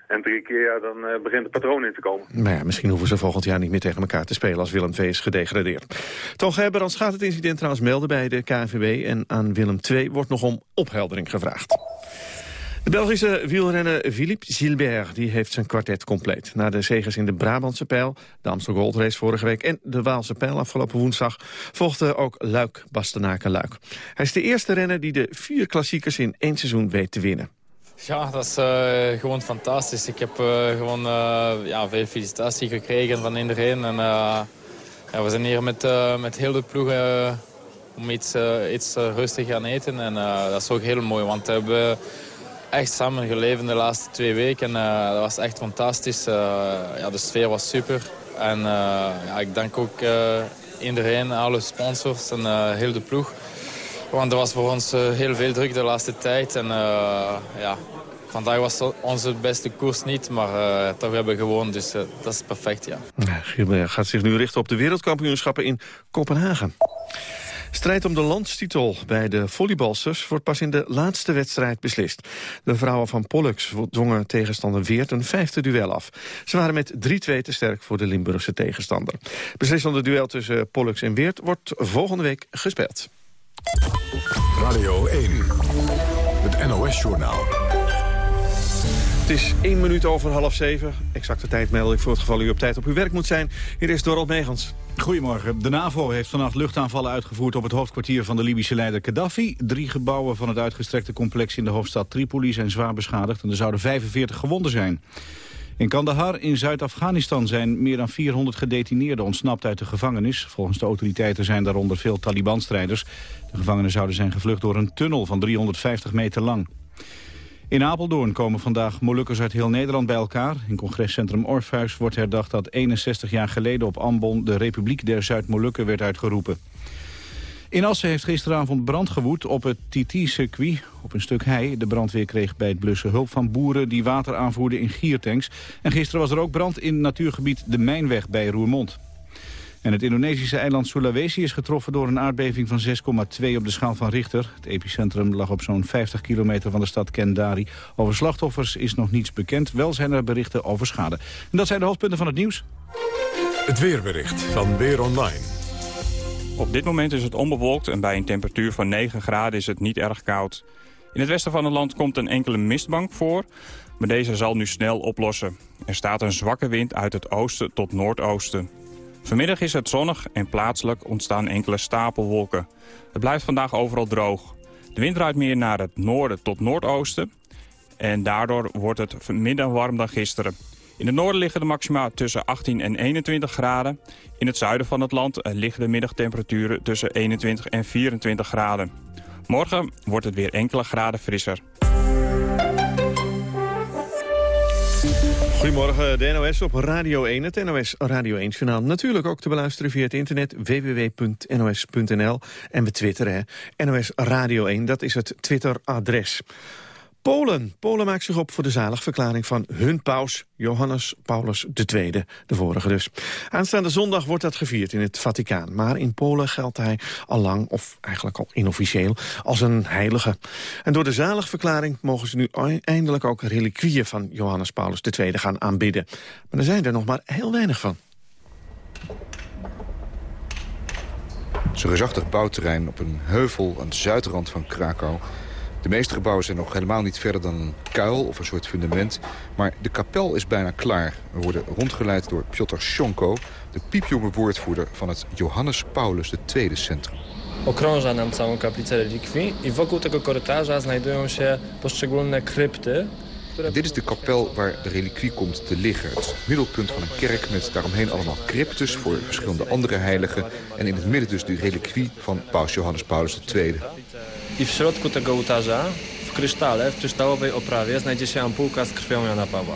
En drie keer, ja, dan eh, begint het patroon in te komen. Maar ja, misschien hoeven ze volgend jaar niet meer tegen elkaar te spelen als Willem II is gedegradeerd. Toch Herberans gaat het incident trouwens melden bij de KNVB en aan Willem II wordt nog om opheldering gevraagd. De Belgische wielrenner Philippe Gilbert die heeft zijn kwartet compleet. Na de zegers in de Brabantse pijl, de Amstel Gold Race vorige week... en de Waalse pijl afgelopen woensdag volgde ook Luik Bastenaken-Luik. Hij is de eerste renner die de vier klassiekers in één seizoen weet te winnen. Ja, dat is uh, gewoon fantastisch. Ik heb uh, gewoon uh, ja, veel felicitatie gekregen van iedereen. En, we zijn hier met, met heel de ploeg om iets, iets rustig gaan eten. En dat is ook heel mooi, want we hebben echt samen geleefd de laatste twee weken. En dat was echt fantastisch. ja, de sfeer was super. En ja, ik dank ook iedereen, alle sponsors en heel de ploeg. Want er was voor ons heel veel druk de laatste tijd. En ja, vandaag was onze beste koers niet, maar toch hebben we gewonnen. Dus dat is perfect, ja. Gilbert gaat zich nu richten op de wereldkampioenschappen in Kopenhagen. Strijd om de landstitel bij de volleybalsters wordt pas in de laatste wedstrijd beslist. De vrouwen van Pollux dwongen tegenstander Weert een vijfde duel af. Ze waren met 3-2 te sterk voor de Limburgse tegenstander. Beslissende duel tussen Pollux en Weert wordt volgende week gespeeld. Radio 1, het NOS-journaal. Het is één minuut over half zeven. Exacte tijd meld ik voor het geval u op tijd op uw werk moet zijn. Hier is Dorald Megens. Goedemorgen. De NAVO heeft vannacht luchtaanvallen uitgevoerd op het hoofdkwartier van de Libische leider Gaddafi. Drie gebouwen van het uitgestrekte complex in de hoofdstad Tripoli zijn zwaar beschadigd en er zouden 45 gewonden zijn. In Kandahar in Zuid-Afghanistan zijn meer dan 400 gedetineerden ontsnapt uit de gevangenis. Volgens de autoriteiten zijn daaronder veel Taliban-strijders. De gevangenen zouden zijn gevlucht door een tunnel van 350 meter lang. In Apeldoorn komen vandaag Molukkers uit heel Nederland bij elkaar. In congrescentrum Orpheus wordt herdacht dat 61 jaar geleden op Ambon... de Republiek der Zuid-Molukken werd uitgeroepen. In Assen heeft gisteravond brand gewoed op het TT-circuit op een stuk hei. De brandweer kreeg bij het blussen hulp van boeren die water aanvoerden in giertanks. En gisteren was er ook brand in natuurgebied De Mijnweg bij Roermond. En het Indonesische eiland Sulawesi is getroffen door een aardbeving van 6,2 op de schaal van Richter. Het epicentrum lag op zo'n 50 kilometer van de stad Kendari. Over slachtoffers is nog niets bekend. Wel zijn er berichten over schade. En dat zijn de hoofdpunten van het nieuws. Het weerbericht van Weer Online. Op dit moment is het onbewolkt en bij een temperatuur van 9 graden is het niet erg koud. In het westen van het land komt een enkele mistbank voor, maar deze zal nu snel oplossen. Er staat een zwakke wind uit het oosten tot noordoosten. Vanmiddag is het zonnig en plaatselijk ontstaan enkele stapelwolken. Het blijft vandaag overal droog. De wind draait meer naar het noorden tot noordoosten en daardoor wordt het minder warm dan gisteren. In het noorden liggen de maxima tussen 18 en 21 graden. In het zuiden van het land eh, liggen de middagtemperaturen tussen 21 en 24 graden. Morgen wordt het weer enkele graden frisser. Goedemorgen, de NOS op Radio 1, het NOS Radio 1-journaal. Natuurlijk ook te beluisteren via het internet www.nos.nl. En we twitteren, hè. NOS Radio 1, dat is het Twitter-adres. Polen. Polen maakt zich op voor de zaligverklaring van hun paus, Johannes Paulus II, de vorige dus. Aanstaande zondag wordt dat gevierd in het Vaticaan. Maar in Polen geldt hij al lang, of eigenlijk al inofficieel, als een heilige. En door de zaligverklaring mogen ze nu eindelijk ook reliquieën van Johannes Paulus II gaan aanbidden. Maar er zijn er nog maar heel weinig van. Zo'n reusachtig bouwterrein op een heuvel aan de zuidrand van Krakau de meeste gebouwen zijn nog helemaal niet verder dan een kuil of een soort fundament. Maar de kapel is bijna klaar. We worden rondgeleid door Piotr Shonko, de piepjonge woordvoerder van het Johannes Paulus II Centrum. Okrąża nam całą kaplicę relikwii i wokół tego korytarza znajdują się poszczególne krypty. Dit is de kapel waar de reliquie komt te liggen. Het middelpunt van een kerk met daaromheen allemaal cryptes voor verschillende andere heiligen. En in het midden dus de reliquie van paus Johannes Paulus II. I w środku tego ołtarza, w krysztale, w kryształowej oprawie znajdzie się ampułka z krwią Jana Pawła.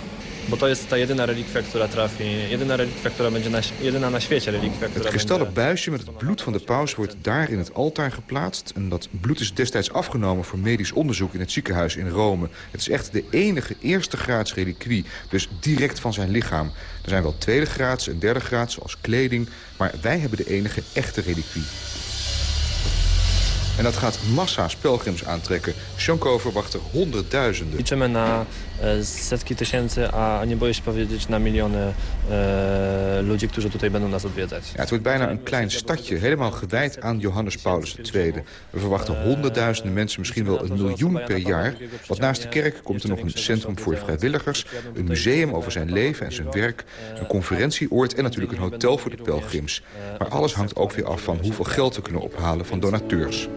Bo to jest ta jedyna relikwia, która trafi, jedyna relikwia, która będzie na, jedyna na świecie relikwia, Het kristallen buisje met het bloed van de paus wordt daar in het altaar geplaatst. En dat bloed is destijds afgenomen voor medisch onderzoek in het ziekenhuis in Rome. Het is echt de enige eerste graads reliquie, dus direct van zijn lichaam. Er zijn wel tweede graads en derde graads, zoals kleding, maar wij hebben de enige echte reliquie. En dat gaat massa's pelgrims aantrekken. Shanko verwacht er honderdduizenden. E, setki tysięcy, a nie boję się powiedzieć na miliony e, ludzi, którzy tutaj będą nas odwiedzać. Ja, het wordt bijna een klein stadje, helemaal gewijd aan Johannes Paulus II. We verwachten honderdduizenden mensen, misschien wel een miljoen per jaar. Want naast de kerk komt er nog een centrum voor vrijwilligers... een museum over zijn leven en zijn werk... een conferentieoord en natuurlijk een hotel voor de pelgrims. Maar alles hangt ook weer af van hoeveel geld we kunnen ophalen van donateurs.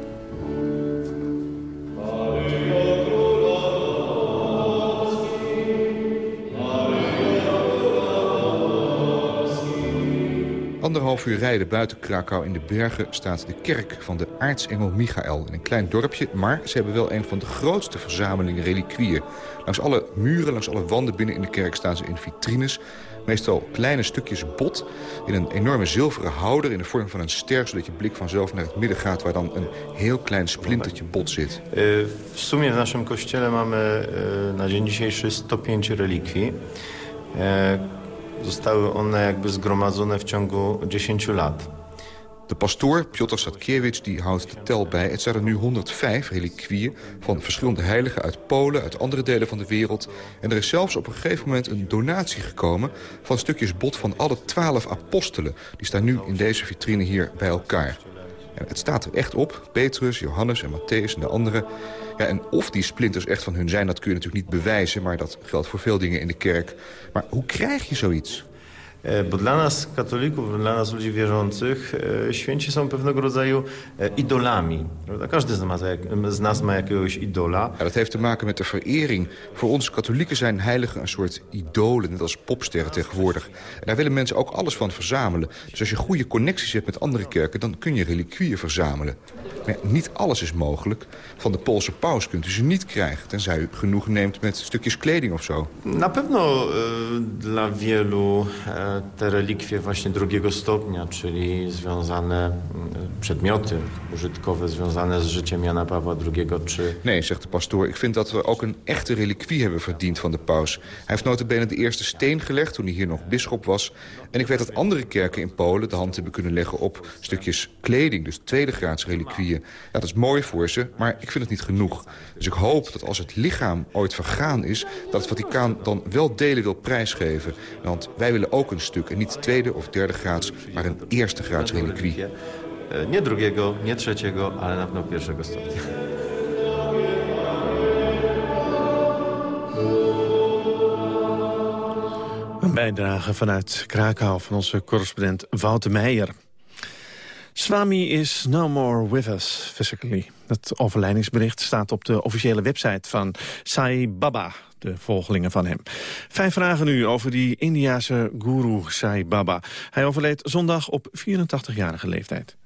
Anderhalf uur rijden buiten Krakau in de bergen staat de kerk van de aartsengel Michael. In een klein dorpje, maar ze hebben wel een van de grootste verzamelingen reliquieën. Langs alle muren, langs alle wanden binnen in de kerk staan ze in vitrines. Meestal kleine stukjes bot in een enorme zilveren houder in de vorm van een ster... zodat je blik vanzelf naar het midden gaat waar dan een heel klein splintertje bot zit. E, W sumie w naszym kościele mamy e, na dzień dzisiejszy 105 relikwii. Zostały one jakby zgromadzone w ciągu 10 lat. De pastoor, Piotr Satkiewicz, die houdt de tel bij. Het zijn er nu 105 reliquieën van verschillende heiligen uit Polen, uit andere delen van de wereld. En er is zelfs op een gegeven moment een donatie gekomen van stukjes bot van alle 12 apostelen. Die staan nu in deze vitrine hier bij elkaar. Het staat er echt op. Petrus, Johannes en Matthäus en de anderen. Ja, en of die splinters echt van hun zijn, dat kun je natuurlijk niet bewijzen. Maar dat geldt voor veel dingen in de kerk. Maar hoe krijg je zoiets? E, Bo dla nas, katolików, dla nas ludzi wierzących, e, święci są pewnego rodzaju e, idolami. Każdy z nas, ma, jakiegoś idola. Ja, dat heeft te maken met de verering. Voor ons katholieken zijn heiligen een soort idolen, net als popsterren tegenwoordig. En daar willen mensen ook alles van verzamelen. Dus als je goede connecties hebt met andere kerken, dan kun je reliquieën verzamelen. Maar ja, niet alles is mogelijk. Van de Poolse paus kunt u ze niet krijgen, tenzij u genoeg neemt met stukjes kleding of zo. Na pewno dla wielu te relikwie właśnie drugiego stopnia, czyli związane mm, przedmioty użytkowe związane z życiem Jana Pawła II czy Nee, zegt de pastoor, ik vind dat we ook een echte reliquie hebben verdiend van de paus. Hij heeft notabene de eerste steen gelegd toen hij hier nog bisschop was. En ik weet dat andere kerken in Polen de hand hebben kunnen leggen op stukjes kleding. Dus tweede graads reliquieën. Ja, dat is mooi voor ze, maar ik vind het niet genoeg. Dus ik hoop dat als het lichaam ooit vergaan is... dat het Vaticaan dan wel delen wil prijsgeven. Want wij willen ook een stuk. En niet tweede of derde graads, maar een eerste graads reliquie. e, nie drugiego, nie trzeciego, ale na pewno pierwszego stopnia. Bijdrage vanuit Krakau van onze correspondent Wouter Meijer. Swami is no more with us physically. Het overlijdingsbericht staat op de officiële website van Sai Baba, de volgelingen van hem. Vijf vragen nu over die Indiase guru Sai Baba. Hij overleed zondag op 84-jarige leeftijd.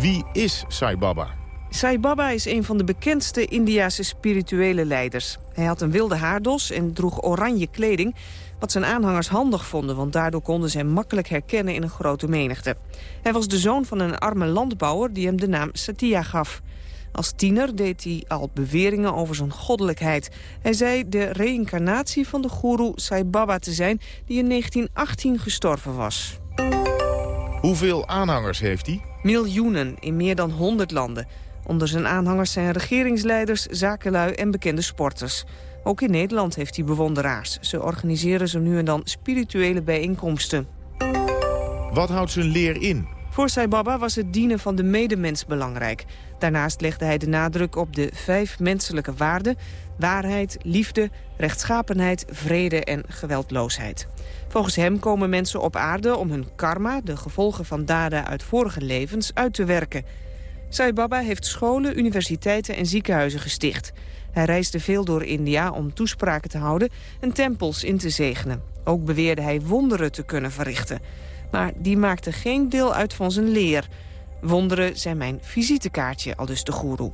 Wie is Sai Baba? Sai Baba is een van de bekendste Indiase spirituele leiders. Hij had een wilde haardos en droeg oranje kleding... wat zijn aanhangers handig vonden... want daardoor konden ze hem makkelijk herkennen in een grote menigte. Hij was de zoon van een arme landbouwer die hem de naam Satya gaf. Als tiener deed hij al beweringen over zijn goddelijkheid. Hij zei de reïncarnatie van de goeroe Sai Baba te zijn... die in 1918 gestorven was. Hoeveel aanhangers heeft hij? Miljoenen in meer dan 100 landen. Onder zijn aanhangers zijn regeringsleiders, zakenlui en bekende sporters. Ook in Nederland heeft hij bewonderaars. Ze organiseren zo nu en dan spirituele bijeenkomsten. Wat houdt zijn leer in? Voor Sai Baba was het dienen van de medemens belangrijk. Daarnaast legde hij de nadruk op de vijf menselijke waarden... waarheid, liefde, rechtschapenheid, vrede en geweldloosheid. Volgens hem komen mensen op aarde om hun karma... de gevolgen van daden uit vorige levens, uit te werken. Sai Baba heeft scholen, universiteiten en ziekenhuizen gesticht. Hij reisde veel door India om toespraken te houden en tempels in te zegenen. Ook beweerde hij wonderen te kunnen verrichten. Maar die maakten geen deel uit van zijn leer. Wonderen zijn mijn visitekaartje, al dus de goeroe.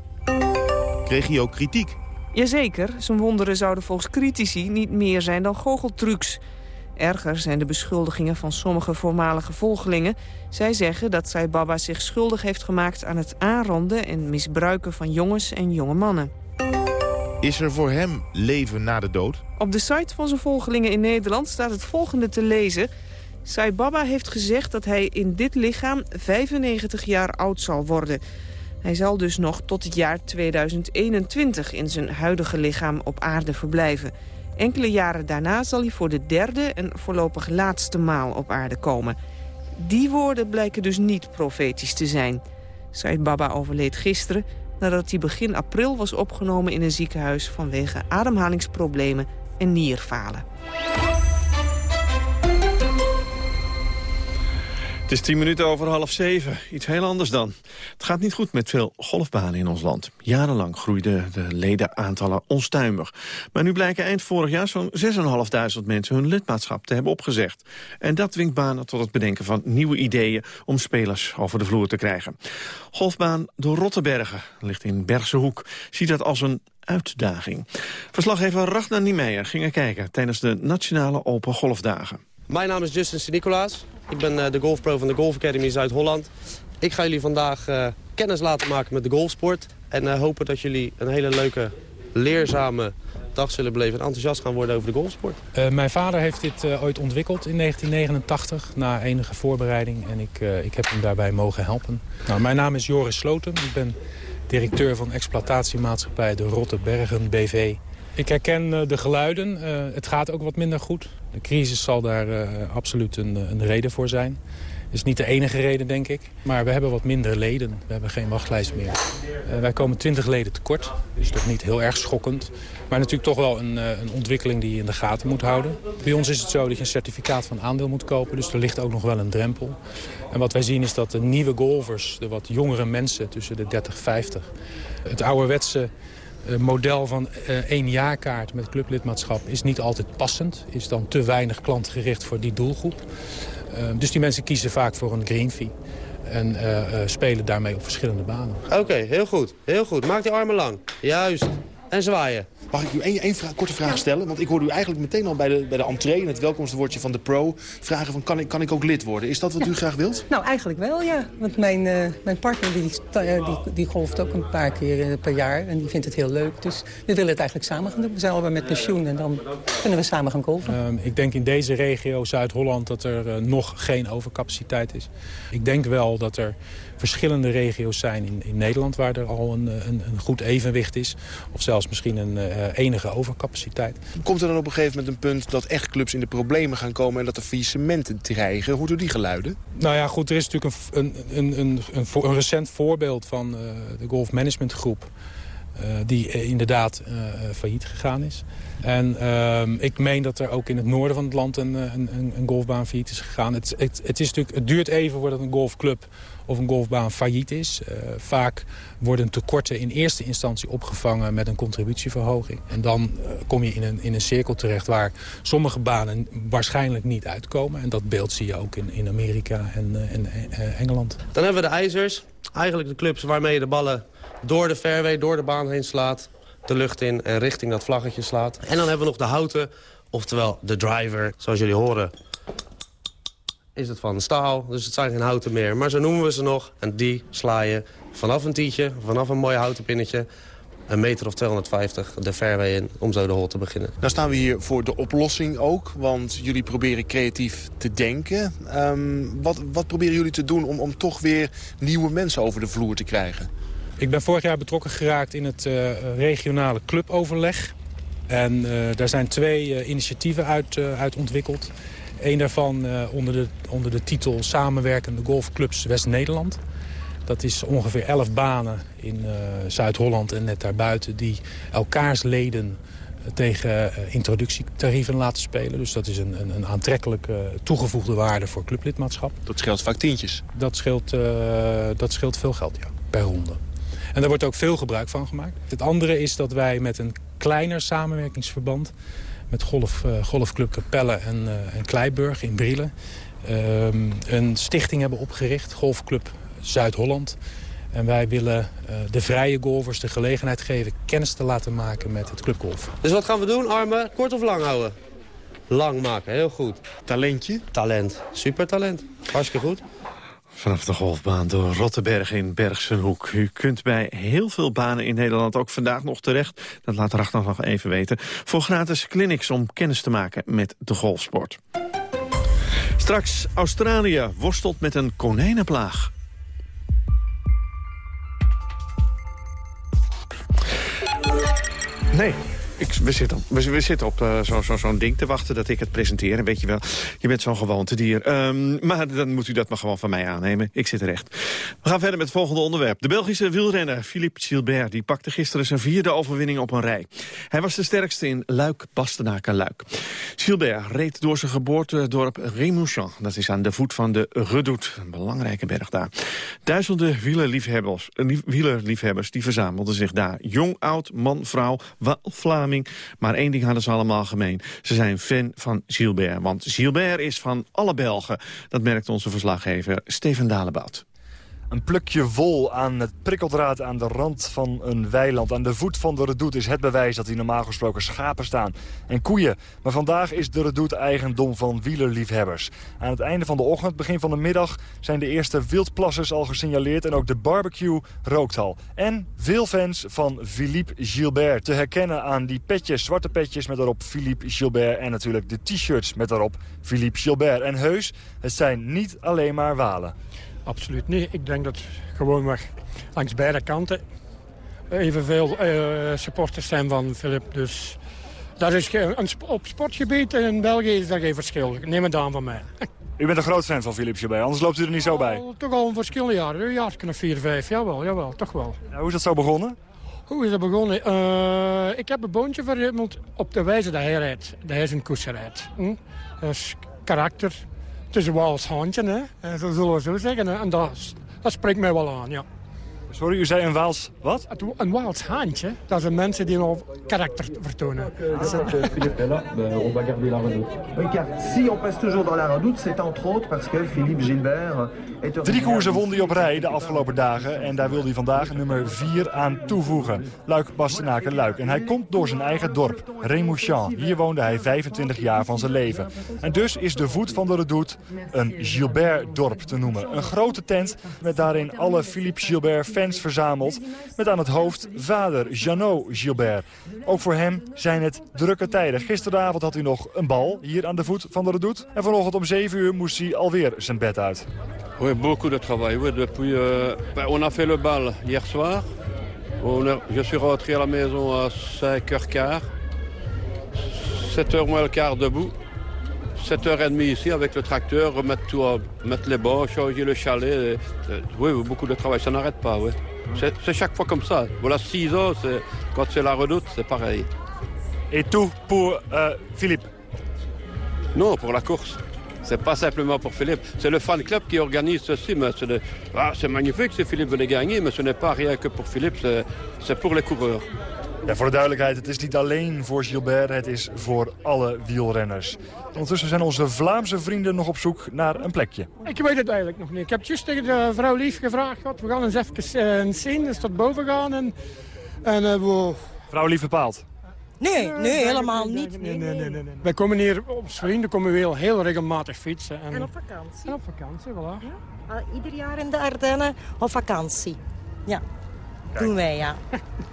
Kreeg hij ook kritiek? Jazeker, zijn wonderen zouden volgens critici niet meer zijn dan goocheltrucs. Erger zijn de beschuldigingen van sommige voormalige volgelingen. Zij zeggen dat Sai Baba zich schuldig heeft gemaakt aan het aanranden en misbruiken van jongens en jonge mannen. Is er voor hem leven na de dood? Op de site van zijn volgelingen in Nederland staat het volgende te lezen. Sai Baba heeft gezegd dat hij in dit lichaam 95 jaar oud zal worden. Hij zal dus nog tot het jaar 2021 in zijn huidige lichaam op aarde verblijven. Enkele jaren daarna zal hij voor de derde en voorlopig laatste maal op aarde komen. Die woorden blijken dus niet profetisch te zijn. Said Baba overleed gisteren nadat hij begin april was opgenomen in een ziekenhuis vanwege ademhalingsproblemen en nierfalen. Het is tien minuten over half zeven. Iets heel anders dan. Het gaat niet goed met veel golfbanen in ons land. Jarenlang groeiden de ledenaantallen onstuimig. Maar nu blijken eind vorig jaar zo'n 6.500 mensen hun lidmaatschap te hebben opgezegd. En dat dwingt banen tot het bedenken van nieuwe ideeën om spelers over de vloer te krijgen. Golfbaan door Rotterbergen ligt in Bergse Hoek. Ziet dat als een uitdaging. Verslaggever Ragnar Niemeyer ging er kijken tijdens de Nationale Open Golfdagen. Mijn naam is Justin Sint-Nicolaas. Ik ben eh, de golfpro van de Golf Academy Zuid-Holland. Ik ga jullie vandaag eh, kennis laten maken met de golfsport. En eh, hopen dat jullie een hele leuke, leerzame dag zullen beleven... en enthousiast gaan worden over de golfsport. Mijn vader heeft dit ooit ontwikkeld in 1989, na enige voorbereiding. En ik, ik heb hem daarbij mogen helpen. Nou, mijn naam is Joris Sloten. Ik ben directeur van exploitatiemaatschappij de Rotterbergen BV. Ik herken de geluiden. het gaat ook wat minder goed. De crisis zal daar absoluut een, een reden voor zijn. Dat is niet de enige reden, denk ik. Maar we hebben wat minder leden. We hebben geen wachtlijst meer. Wij komen 20 leden tekort. Dus toch niet heel erg schokkend. Maar natuurlijk toch wel een, een, ontwikkeling die je in de gaten moet houden. Bij ons is het zo dat je een certificaat van aandeel moet kopen. Dus er ligt ook nog wel een drempel. En wat wij zien is dat de nieuwe golfers, de wat jongere mensen tussen de 30 en 50... het ouderwetse model van één jaarkaart met clublidmaatschap is niet altijd passend. Is dan te weinig klantgericht voor die doelgroep. Uh, dus die mensen kiezen vaak voor een green fee. En spelen daarmee op verschillende banen. Oké, heel goed. Heel goed. Maak die armen lang. Juist. En zwaaien. Mag ik u één, één vraag, korte vraag stellen? Want ik hoorde u eigenlijk meteen al bij de, bij de entree... in het welkomstwoordje van de pro... vragen van kan ik, kan ik ook lid worden? Is dat wat ja. u graag wilt? Nou, eigenlijk wel, ja. Want mijn, uh, mijn partner die, die, die golft ook een paar keer per jaar. En die vindt het heel leuk. Dus we willen het eigenlijk samen gaan doen. We zijn alweer met pensioen en dan kunnen we samen gaan golven. Um, ik denk in deze regio, Zuid-Holland, dat er uh, nog geen overcapaciteit is. Ik denk wel dat er verschillende regio's zijn in, in Nederland... waar er al een, een, een, goed evenwicht is. Of zelfs misschien een uh, enige overcapaciteit. Komt er dan op een gegeven moment een punt dat echt clubs in de problemen gaan komen... en dat er faillissementen dreigen? Hoe doen die geluiden? Nou ja, goed, er is natuurlijk een, een, een, een, een recent voorbeeld van uh, de Golf Management Groep... Uh, die inderdaad uh, failliet gegaan is. En ehm, ik meen dat er ook in het noorden van het land een, een, een golfbaan failliet is gegaan. Het, het, het, is natuurlijk, het duurt even voordat een golfclub of een golfbaan failliet is. vaak worden tekorten in eerste instantie opgevangen met een contributieverhoging. En dan kom je in een, in een cirkel terecht waar sommige banen waarschijnlijk niet uitkomen. En dat beeld zie je ook in, in Amerika en, en Engeland. Dan hebben we de ijzers. Eigenlijk de clubs waarmee je de ballen door de fairway, door de baan heen slaat, de lucht in en richting dat vlaggetje slaat. En dan hebben we nog de houten, oftewel de driver. Zoals jullie horen is het van staal, dus het zijn geen houten meer. Maar zo noemen we ze nog. En die sla je vanaf een tietje, vanaf een mooi houten pinnetje... een meter of 250 de fairway in om zo de hole te beginnen. Nou staan we hier voor de oplossing ook, want jullie proberen creatief te denken. Um, wat, wat proberen jullie te doen om, om toch weer nieuwe mensen over de vloer te krijgen? Ik ben vorig jaar betrokken geraakt in het uh, regionale cluboverleg. En uh, daar zijn twee uh, initiatieven uit, uit ontwikkeld. Eén daarvan onder, de, onder de titel Samenwerkende Golfclubs West-Nederland. Dat is ongeveer elf banen in Zuid-Holland en net daarbuiten... die elkaars leden tegen introductietarieven laten spelen. Dus dat is een, een, een aantrekkelijke toegevoegde waarde voor clublidmaatschap. Dat scheelt vaak tientjes? Dat scheelt, dat scheelt veel geld, ja, per ronde. En daar wordt ook veel gebruik van gemaakt. Het andere is dat wij met een kleiner samenwerkingsverband... met golf, uh, Golfclub Capelle en, uh, en Kleiburg in Brielen... Uh, een stichting hebben opgericht, Golfclub Zuid-Holland. En wij willen uh, de vrije golfers de gelegenheid geven... kennis te laten maken met het clubgolf. Dus wat gaan we doen, armen? Kort of lang houden? Lang maken, heel goed. Talentje? Talent. Super talent. Hartstikke goed. Vanaf de golfbaan door Rotterberg in Bergsenhoek. U kunt bij heel veel banen in Nederland ook vandaag nog terecht. Dat laat rachter nog even weten. Voor gratis clinics om kennis te maken met de golfsport. Straks Australië worstelt met een konijnenplaag. Nee. Ik, we, zitten op, we, zitten op uh, zo'n zo, ding te wachten dat ik het presenteer. Weet je wel, je bent zo'n gewoontedier. Um, maar dan moet u dat maar gewoon van mij aannemen. Ik zit recht. We gaan verder met het volgende onderwerp. De Belgische wielrenner Philippe Gilbert die pakte gisteren zijn vierde overwinning op een rij. Hij was de sterkste in Luik, Bastenaken, Luik. Gilbert reed door zijn geboortedorp Remouchamp. Dat is aan de voet van de Redoute, een belangrijke berg daar. Duizenden wielerliefhebbers, wielerliefhebbers die verzamelden zich daar. Jong, oud, man, vrouw, Maar één ding hadden ze allemaal gemeen. Ze zijn fan van Gilbert. Want Gilbert is van alle Belgen. Dat merkt onze verslaggever Steven Dalebout. Een plukje wol aan het prikkeldraad aan de rand van een weiland. Aan de voet van de redoute is het bewijs dat hier normaal gesproken schapen staan. En koeien. Maar vandaag is de redoute eigendom van wielerliefhebbers. Aan het einde van de ochtend, begin van de middag... zijn de eerste wildplassers al gesignaleerd. En ook de barbecue rookt al. En veel fans van Philippe Gilbert. Te herkennen aan die petjes, zwarte petjes met daarop Philippe Gilbert. En natuurlijk de t-shirts met daarop Philippe Gilbert. En heus, het zijn niet alleen maar walen. Absoluut niet. Ik denk dat gewoon langs beide kanten evenveel uh, supporters zijn van Philip. Dus dat is een, op sportgebied in België is dat geen verschil. Neem het aan van mij. U bent een groot fan van Philips bij, anders loopt u er niet zo bij. toch al een verschillende jaren. Ja, kunnen vier, vijf. Jawel, jawel, toch wel. Hoe is dat zo begonnen? Hoe is dat begonnen? Uh, ik heb een boontje verhummeld op de wijze dat hij rijdt. Dat hij zijn koers rijdt. Hm? Dat is karakter, het is een Waals handje, hè? zo zullen we zo zeggen. En dat, dat spreekt mij wel aan, ja. Sorry, u zei een Waals wat? Een Waals haantje. Dat zijn mensen die nog karakter vertonen. Philippe est là, on va garder la redoute. Oui, car si on passe toujours dans la redoute, c'est entre autres parce que Philippe Gilbert... Drie koersen won hij op rij de afgelopen dagen. En daar wil hij vandaag nummer 4 aan toevoegen. Luik Bastenaken Luik. En hij komt door zijn eigen dorp, Remouchamp. Hier woonde hij 25 jaar van zijn leven. En dus is de voet van de redoute een Gilbert-dorp te noemen. Een grote tent met daarin alle Philippe Gilbert verzameld... met aan het hoofd vader Jeannot Gilbert. Ook voor hem zijn het drukke tijden. Gisteravond had hij nog een bal hier aan de voet van de redoute. En vanochtend om 7 uur moest hij alweer zijn bed uit. Oui, beaucoup de travail. Oui, depuis, euh, on a le bal hier soir. Je suis rentré à la maison à 5h15. 7h moins le quart debout. 7h30 ici avec le tracteur, remettre tout, mettre les bords, changer le chalet. Oui, beaucoup de travail, ça n'arrête pas, oui. C'est chaque fois comme ça. Voilà, 6 ans, quand c'est la redoute, c'est pareil. Et tout pour euh, Philippe? Non, pour la course. C'est pas simplement pour Philippe. C'est le fan club qui organise ceci. Mais c'est ah, magnifique si Philippe venait gagner, mais ce n'est pas rien que pour Philippe, c'est pour les coureurs. Ja, voor de duidelijkheid, het is niet alleen voor Gilbert, het is voor alle wielrenners. Ondertussen zijn onze Vlaamse vrienden nog op zoek naar een plekje. Ik weet het eigenlijk nog niet. Ik heb juist tegen de vrouw Lief gevraagd, we gaan eens even zien, dus tot boven gaan. En, en uh, we... Vrouw Lief bepaalt? Nee, nee, helemaal niet. Nee, nee, nee, nee, Wij komen hier, als vrienden komen we heel, heel regelmatig fietsen. En, en op vakantie. En op vakantie, voilà. Ja? ieder jaar in de Ardennen op vakantie. Ja doen wij, ja.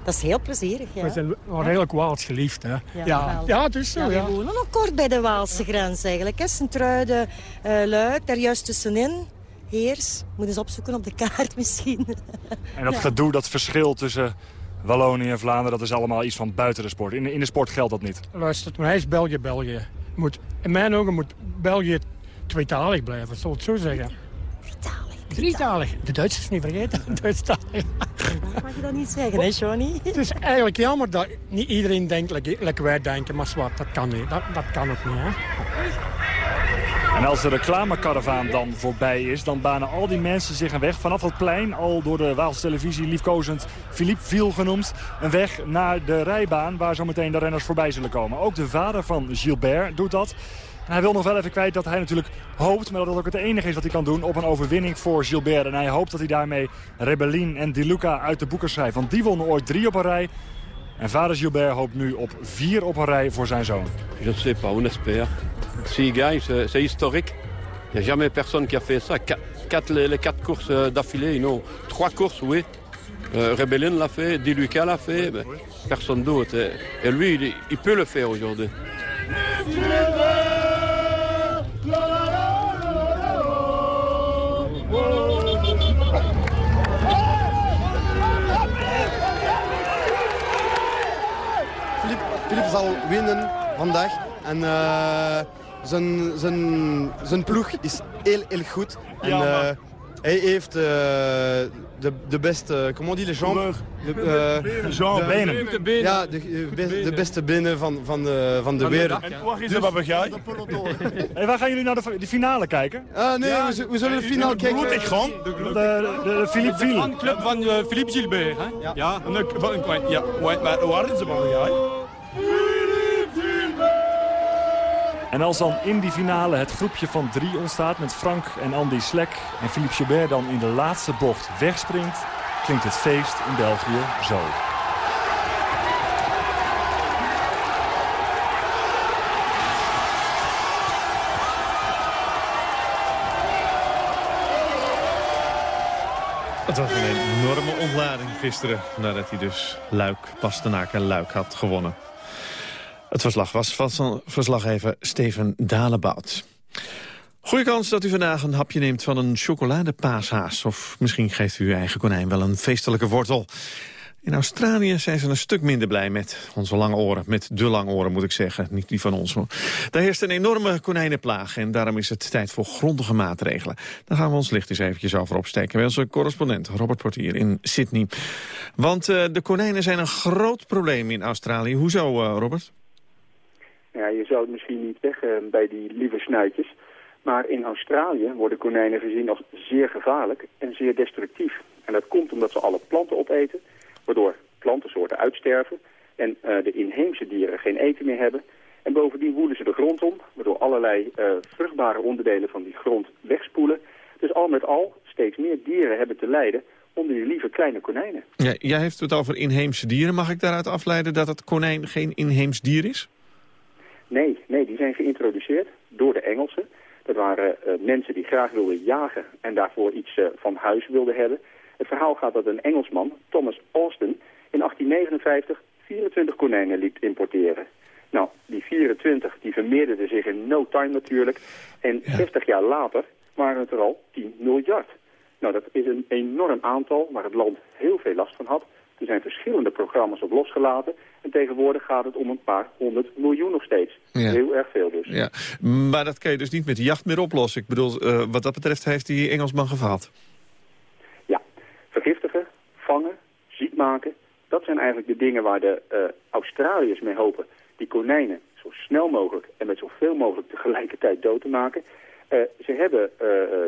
Dat is heel plezierig, ja. We zijn redelijk Waals geliefd, hè. Ja, ja, dus zo, ja. We wonen nog kort bij de Waalse grens, eigenlijk. Hè. Sint-Truiden, uh, Luik, daar juist tussenin. Heers, moet eens opzoeken op de kaart misschien. En dat gedoe, dat verschil tussen Wallonië en Vlaanderen... dat is allemaal iets van buiten de sport. In de, in de sport geldt dat niet. Luister, maar hij is België, België. Moet, in mijn ogen moet België tweetalig blijven, zal het zo zeggen. Drietalig. De Duitsers niet vergeten. Duitsstalig. Dat mag je dan niet zeggen, hè, Johnny? Het is eigenlijk jammer dat niet iedereen denkt, lekker wij denken. Maar zwart, dat kan niet. Dat, dat kan ook niet, hè. En als de reclamekaravaan dan voorbij is, dan banen al die mensen zich een weg vanaf het plein, al door de Waalse televisie liefkozend Philippe Viel genoemd, een weg naar de rijbaan waar zo meteen de renners voorbij zullen komen. Ook de vader van Gilbert doet dat. Hij wil nog wel even kwijt dat hij natuurlijk hoopt, maar dat het ook het enige is wat hij kan doen, op een overwinning voor Gilbert. En hij hoopt dat hij daarmee Rebellin en Di Luca uit de boeken schrijft. Want die wonnen ooit drie op een rij. En vader Gilbert hoopt nu op vier op een rij voor zijn zoon. Je sais pas, on espère. S'il gagne, c'est historique. Il n'y a jamais personne qui a fait ça. Quatre, les, quatre courses euh, d'affilée, non. Trois courses, oui. Euh, Rebellin l'a fait, Di Luca l'a fait, personne d'autre. Et lui, il peut le faire aujourd'hui. Zal winnen vandaag. En zijn, zijn, zijn ploeg is heel, heel goed. En, ja, hij heeft uh, de, de beste, comment dit, les jambes? De, uh, de benen. Ja, de, de, beste benen van, van de, van de wereld. En waar is de papegaai? hey, waar gaan jullie naar de, de finale kijken? Ah nee, ja, we, we, zullen de finale kijken. Moet ik gewoon? De, de, de, Philippe Ville. De club van uh, Philippe Gilbert, hè? Ja. Ja, ja. Maar waar is de papegaai? En als dan in die finale het groepje van drie ontstaat met Frank en Andy Slek... en Philippe Gilbert dan in de laatste bocht wegspringt... klinkt het feest in België zo. Het was een enorme ontlading gisteren nadat hij dus Luik, Pastenaak en Luik had gewonnen. Het verslag was van verslaggever Steven Dalebout. Goeie kans dat u vandaag een hapje neemt van een chocoladepaashaas. Of misschien geeft u uw eigen konijn wel een feestelijke wortel. In Australië zijn ze een stuk minder blij met onze lange oren. Met de lange oren moet ik zeggen, niet die van ons. Daar heerst een enorme konijnenplaag en daarom is het tijd voor grondige maatregelen. Daar gaan we ons licht eens eventjes over opsteken. Bij onze correspondent Robert Portier in Sydney. Want uh, de konijnen zijn een groot probleem in Australië. Hoezo, uh, Robert? Ja, je zou het misschien niet zeggen bij die lieve snuitjes. Maar in Australië worden konijnen gezien als zeer gevaarlijk en zeer destructief. En dat komt omdat ze alle planten opeten, waardoor plantensoorten uitsterven en uh, de inheemse dieren geen eten meer hebben. En bovendien woelen ze de grond om, waardoor allerlei uh, vruchtbare onderdelen van die grond wegspoelen. Dus al met al steeds meer dieren hebben te lijden onder die lieve kleine konijnen. Ja, jij heeft het over inheemse dieren. Mag ik daaruit afleiden dat het konijn geen inheems dier is? Nee, nee, die zijn geïntroduceerd door de Engelsen. Dat waren uh, mensen die graag wilden jagen en daarvoor iets uh, van huis wilden hebben. Het verhaal gaat dat een Engelsman, Thomas Austin, in 1859 24 konijnen liet importeren. Nou, die 24 die vermeerderden zich in no time natuurlijk. En ja. 60 jaar later waren het er al 10 miljard. Nou, dat is een enorm aantal waar het land heel veel last van had. Er zijn verschillende programma's op losgelaten. En tegenwoordig gaat het om een paar honderd miljoen nog steeds. Ja. Heel erg veel dus. Ja. Maar dat kan je dus niet met de jacht meer oplossen. Ik bedoel, uh, wat dat betreft heeft die Engelsman gefaald. Ja, vergiftigen, vangen, ziek maken. Dat zijn eigenlijk de dingen waar de uh, Australiërs mee hopen. Die konijnen zo snel mogelijk en met zoveel mogelijk tegelijkertijd dood te maken. Uh, ze hebben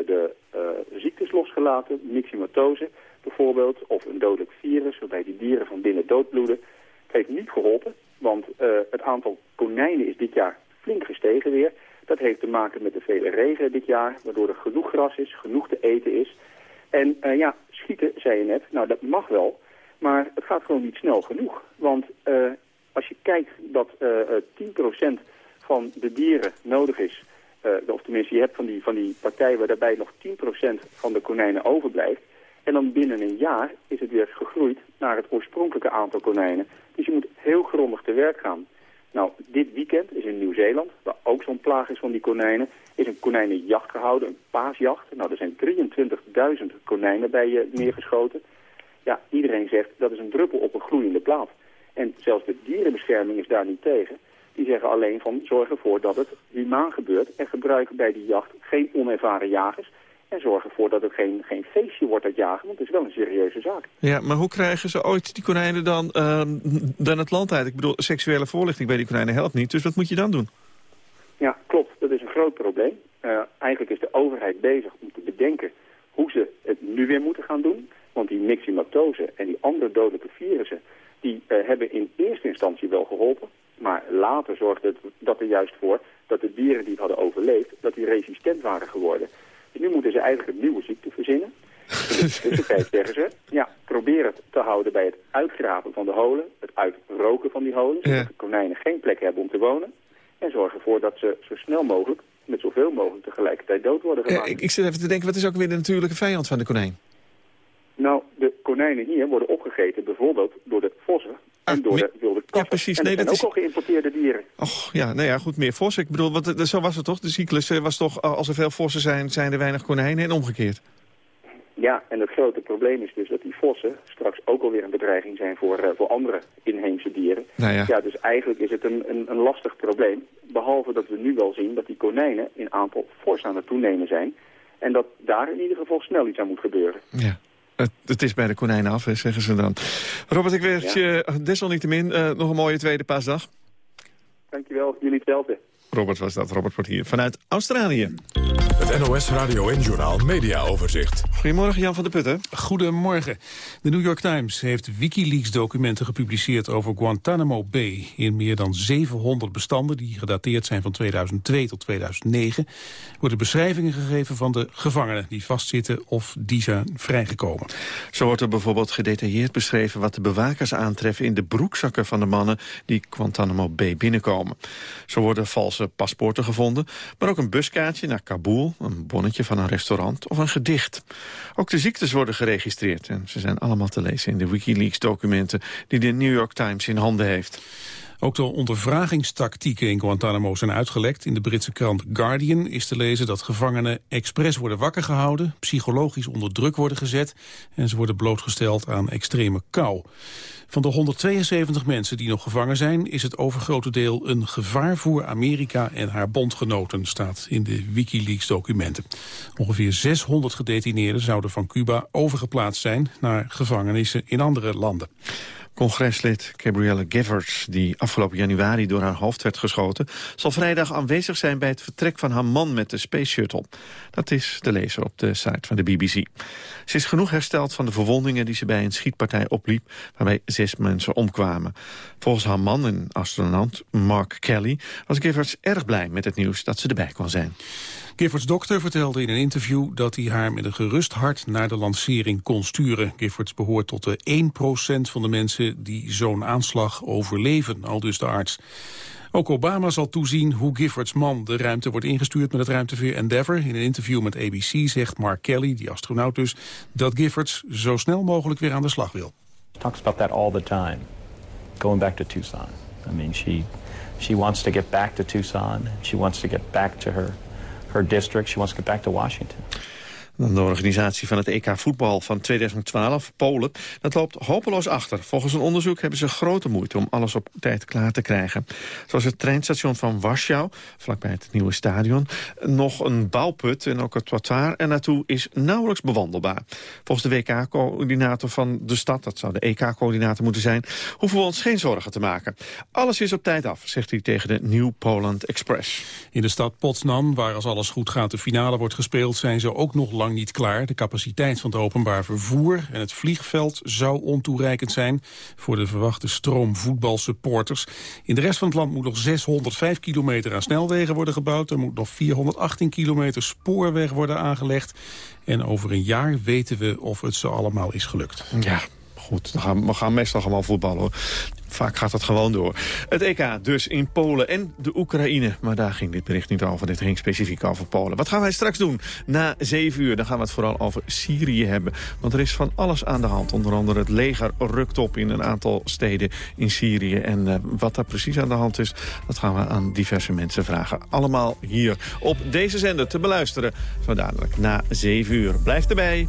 de ziektes losgelaten, myxomatose bijvoorbeeld, of een dodelijk virus waarbij die dieren van binnen doodbloeden. Het heeft niet geholpen, want het aantal konijnen is dit jaar flink gestegen weer. Dat heeft te maken met de vele regen dit jaar, waardoor er genoeg gras is, genoeg te eten is. En ja, schieten, zei je net, nou dat mag wel, maar het gaat gewoon niet snel genoeg. Want als je kijkt dat 10% van de dieren nodig is, of tenminste je hebt van die, van die partijen waar daarbij nog 10% van de konijnen overblijft, en dan binnen een jaar is het weer gegroeid naar het oorspronkelijke aantal konijnen. Dus je moet heel grondig te werk gaan. Nou, dit weekend is in Nieuw-Zeeland, waar ook zo'n plaag is van die konijnen, is een konijnenjacht gehouden, een paasjacht. Nou, er zijn 23.000 konijnen bij je neergeschoten. Ja, iedereen zegt dat is een druppel op een gloeiende plaat. En zelfs de dierenbescherming is daar niet tegen. Die zeggen alleen van zorg ervoor dat het humaan gebeurt en gebruiken bij die jacht geen onervaren jagers en zorg ervoor dat het geen, geen feestje wordt uit jagen, want het is wel een serieuze zaak. Ja, maar hoe krijgen ze ooit die konijnen dan, uh, dan het land uit? Ik bedoel, seksuele voorlichting bij die konijnen helpt niet, dus wat moet je dan doen? Ja, klopt. Dat is een groot probleem. Uh, eigenlijk is de overheid bezig om te bedenken hoe ze het nu weer moeten gaan doen. Want die myxomatose en die andere dodelijke virussen, die uh, hebben in eerste instantie wel geholpen. Maar later zorgde het dat er juist voor dat de dieren die het hadden overleefd, dat die resistent waren geworden. Dus nu moeten ze eigenlijk een nieuwe ziekte verzinnen. In de tussentijd zeggen ze, ja, probeer het te houden bij het uitgraven van de holen, het uitroken van die holen, zodat de konijnen geen plek hebben om te wonen. En zorg ervoor dat ze zo snel mogelijk, met zoveel mogelijk tegelijkertijd dood worden gemaakt. Ja, ik, ik zit even te denken, wat is ook weer de natuurlijke vijand van de konijn? Nou, de konijnen hier worden opgegeten bijvoorbeeld door de vossen en door de wilde katten. Ja, precies. En nee, dat dat zijn ook al geïmporteerde dieren. Och, ja, nou ja, goed, meer vossen. Ik bedoel, wat, zo was het toch? De cyclus was toch, als er veel vossen zijn, zijn er weinig konijnen en omgekeerd. Ja, en het grote probleem is dus dat die vossen straks ook alweer een bedreiging zijn voor, uh, voor andere inheemse dieren. Nou ja. ja, dus eigenlijk is het een, een, een lastig probleem. Behalve dat we nu wel zien dat die konijnen in aantal fors aan het toenemen zijn. En dat daar in ieder geval snel iets aan moet gebeuren. Ja. Het, het is bij de konijnen af, hè, zeggen ze dan. Robert, ik wens je desalniettemin uh, nog een mooie tweede paasdag. Dankjewel, jullie hetzelfde. Robert was dat, Robert Portier, vanuit Australië. Het NOS Radio en Journaal Media Overzicht. Goedemorgen, Jan van der Putten. Goedemorgen. De New York Times heeft Wikileaks-documenten gepubliceerd over Guantanamo Bay. In meer dan 700 bestanden, die gedateerd zijn van 2002 tot 2009... worden beschrijvingen gegeven van de gevangenen die vastzitten of die zijn vrijgekomen. Zo wordt er bijvoorbeeld gedetailleerd beschreven wat de bewakers aantreffen... in de broekzakken van de mannen die Guantanamo Bay binnenkomen. Zo worden valse paspoorten gevonden, maar ook een buskaartje naar Kabul... een bonnetje van een restaurant of een gedicht. Ook de ziektes worden geregistreerd en ze zijn allemaal te lezen in de Wikileaks-documenten... die de New York Times in handen heeft. Ook de ondervragingstactieken in Guantanamo zijn uitgelekt. In de Britse krant Guardian is te lezen dat gevangenen expres worden wakker gehouden, psychologisch onder druk worden gezet en ze worden blootgesteld aan extreme kou. Van de 172 mensen die nog gevangen zijn... is het overgrote deel een gevaar voor Amerika en haar bondgenoten... staat in de Wikileaks-documenten. Ongeveer 600 gedetineerden zouden van Cuba overgeplaatst zijn... naar gevangenissen in andere landen. Congreslid Gabrielle Giffords, die afgelopen januari door haar hoofd werd geschoten... zal vrijdag aanwezig zijn bij het vertrek van haar man met de Space Shuttle. Dat is te lezen op de site van de BBC. Ze is genoeg hersteld van de verwondingen die ze bij een schietpartij opliep... waarbij zes mensen omkwamen. Volgens haar man en astronaut Mark Kelly was Giffords erg blij met het nieuws dat ze erbij kon zijn. Giffords dokter vertelde in een interview dat hij haar met een gerust hart naar de lancering kon sturen. Giffords behoort tot de 1% van de mensen die zo'n aanslag overleven, al dus de arts. Ook Obama zal toezien hoe Giffords man de ruimte wordt ingestuurd met het ruimteveer Endeavour. In een interview met ABC zegt Mark Kelly, die astronaut dus, dat Giffords zo snel mogelijk weer aan de slag wil. Talks about that all the time. Going back to Tucson. I mean, she she wants to get back to Tucson. She wants to get back to her her district. She wants to get back to Washington. De organisatie van het EK voetbal van 2012, Polen, dat loopt hopeloos achter. Volgens een onderzoek hebben ze grote moeite om alles op tijd klaar te krijgen. Zoals het treinstation van Warschau, vlakbij het nieuwe stadion, nog een bouwput en ook het trottoir er naartoe is nauwelijks bewandelbaar. Volgens de WK-coördinator van de stad, dat zou de EK-coördinator moeten zijn, hoeven we ons geen zorgen te maken. Alles is op tijd af, zegt hij tegen de New Poland Express. In de stad Potsdam, waar als alles goed gaat de finale wordt gespeeld, zijn ze ook nog lang niet klaar. De capaciteit van het openbaar vervoer en het vliegveld zou ontoereikend zijn voor de verwachte stroom voetbalsupporters. In de rest van het land moet nog 605 kilometer aan snelwegen worden gebouwd. Er moet nog 418 kilometer spoorweg worden aangelegd. En over een jaar weten we of het zo allemaal is gelukt. Ja, goed. We gaan, we gaan meestal gewoon voetballen. Vaak gaat dat gewoon door. Het EK dus in Polen en de Oekraïne. Maar daar ging dit bericht niet over. Dit ging specifiek over Polen. Wat gaan wij straks doen? Na zeven uur dan gaan we het vooral over Syrië hebben. Want er is van alles aan de hand. Onder andere het leger rukt op in een aantal steden in Syrië. En uh, wat daar precies aan de hand is, dat gaan we aan diverse mensen vragen. Allemaal hier op deze zender te beluisteren. Zo dadelijk na zeven uur. Blijf erbij.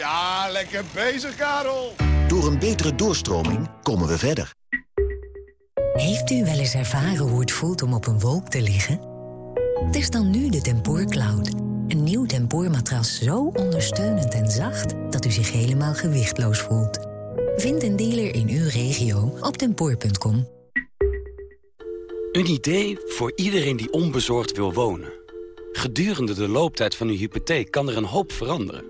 Ja, lekker bezig, Karel. Door een betere doorstroming komen we verder. Heeft u wel eens ervaren hoe het voelt om op een wolk te liggen? Test dan nu de Tempoor Cloud. Een nieuw tempoormatras zo ondersteunend en zacht... dat u zich helemaal gewichtloos voelt. Vind een dealer in uw regio op tempoor.com. Een idee voor iedereen die onbezorgd wil wonen. Gedurende de looptijd van uw hypotheek kan er een hoop veranderen.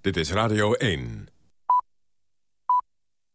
Dit is Radio 1.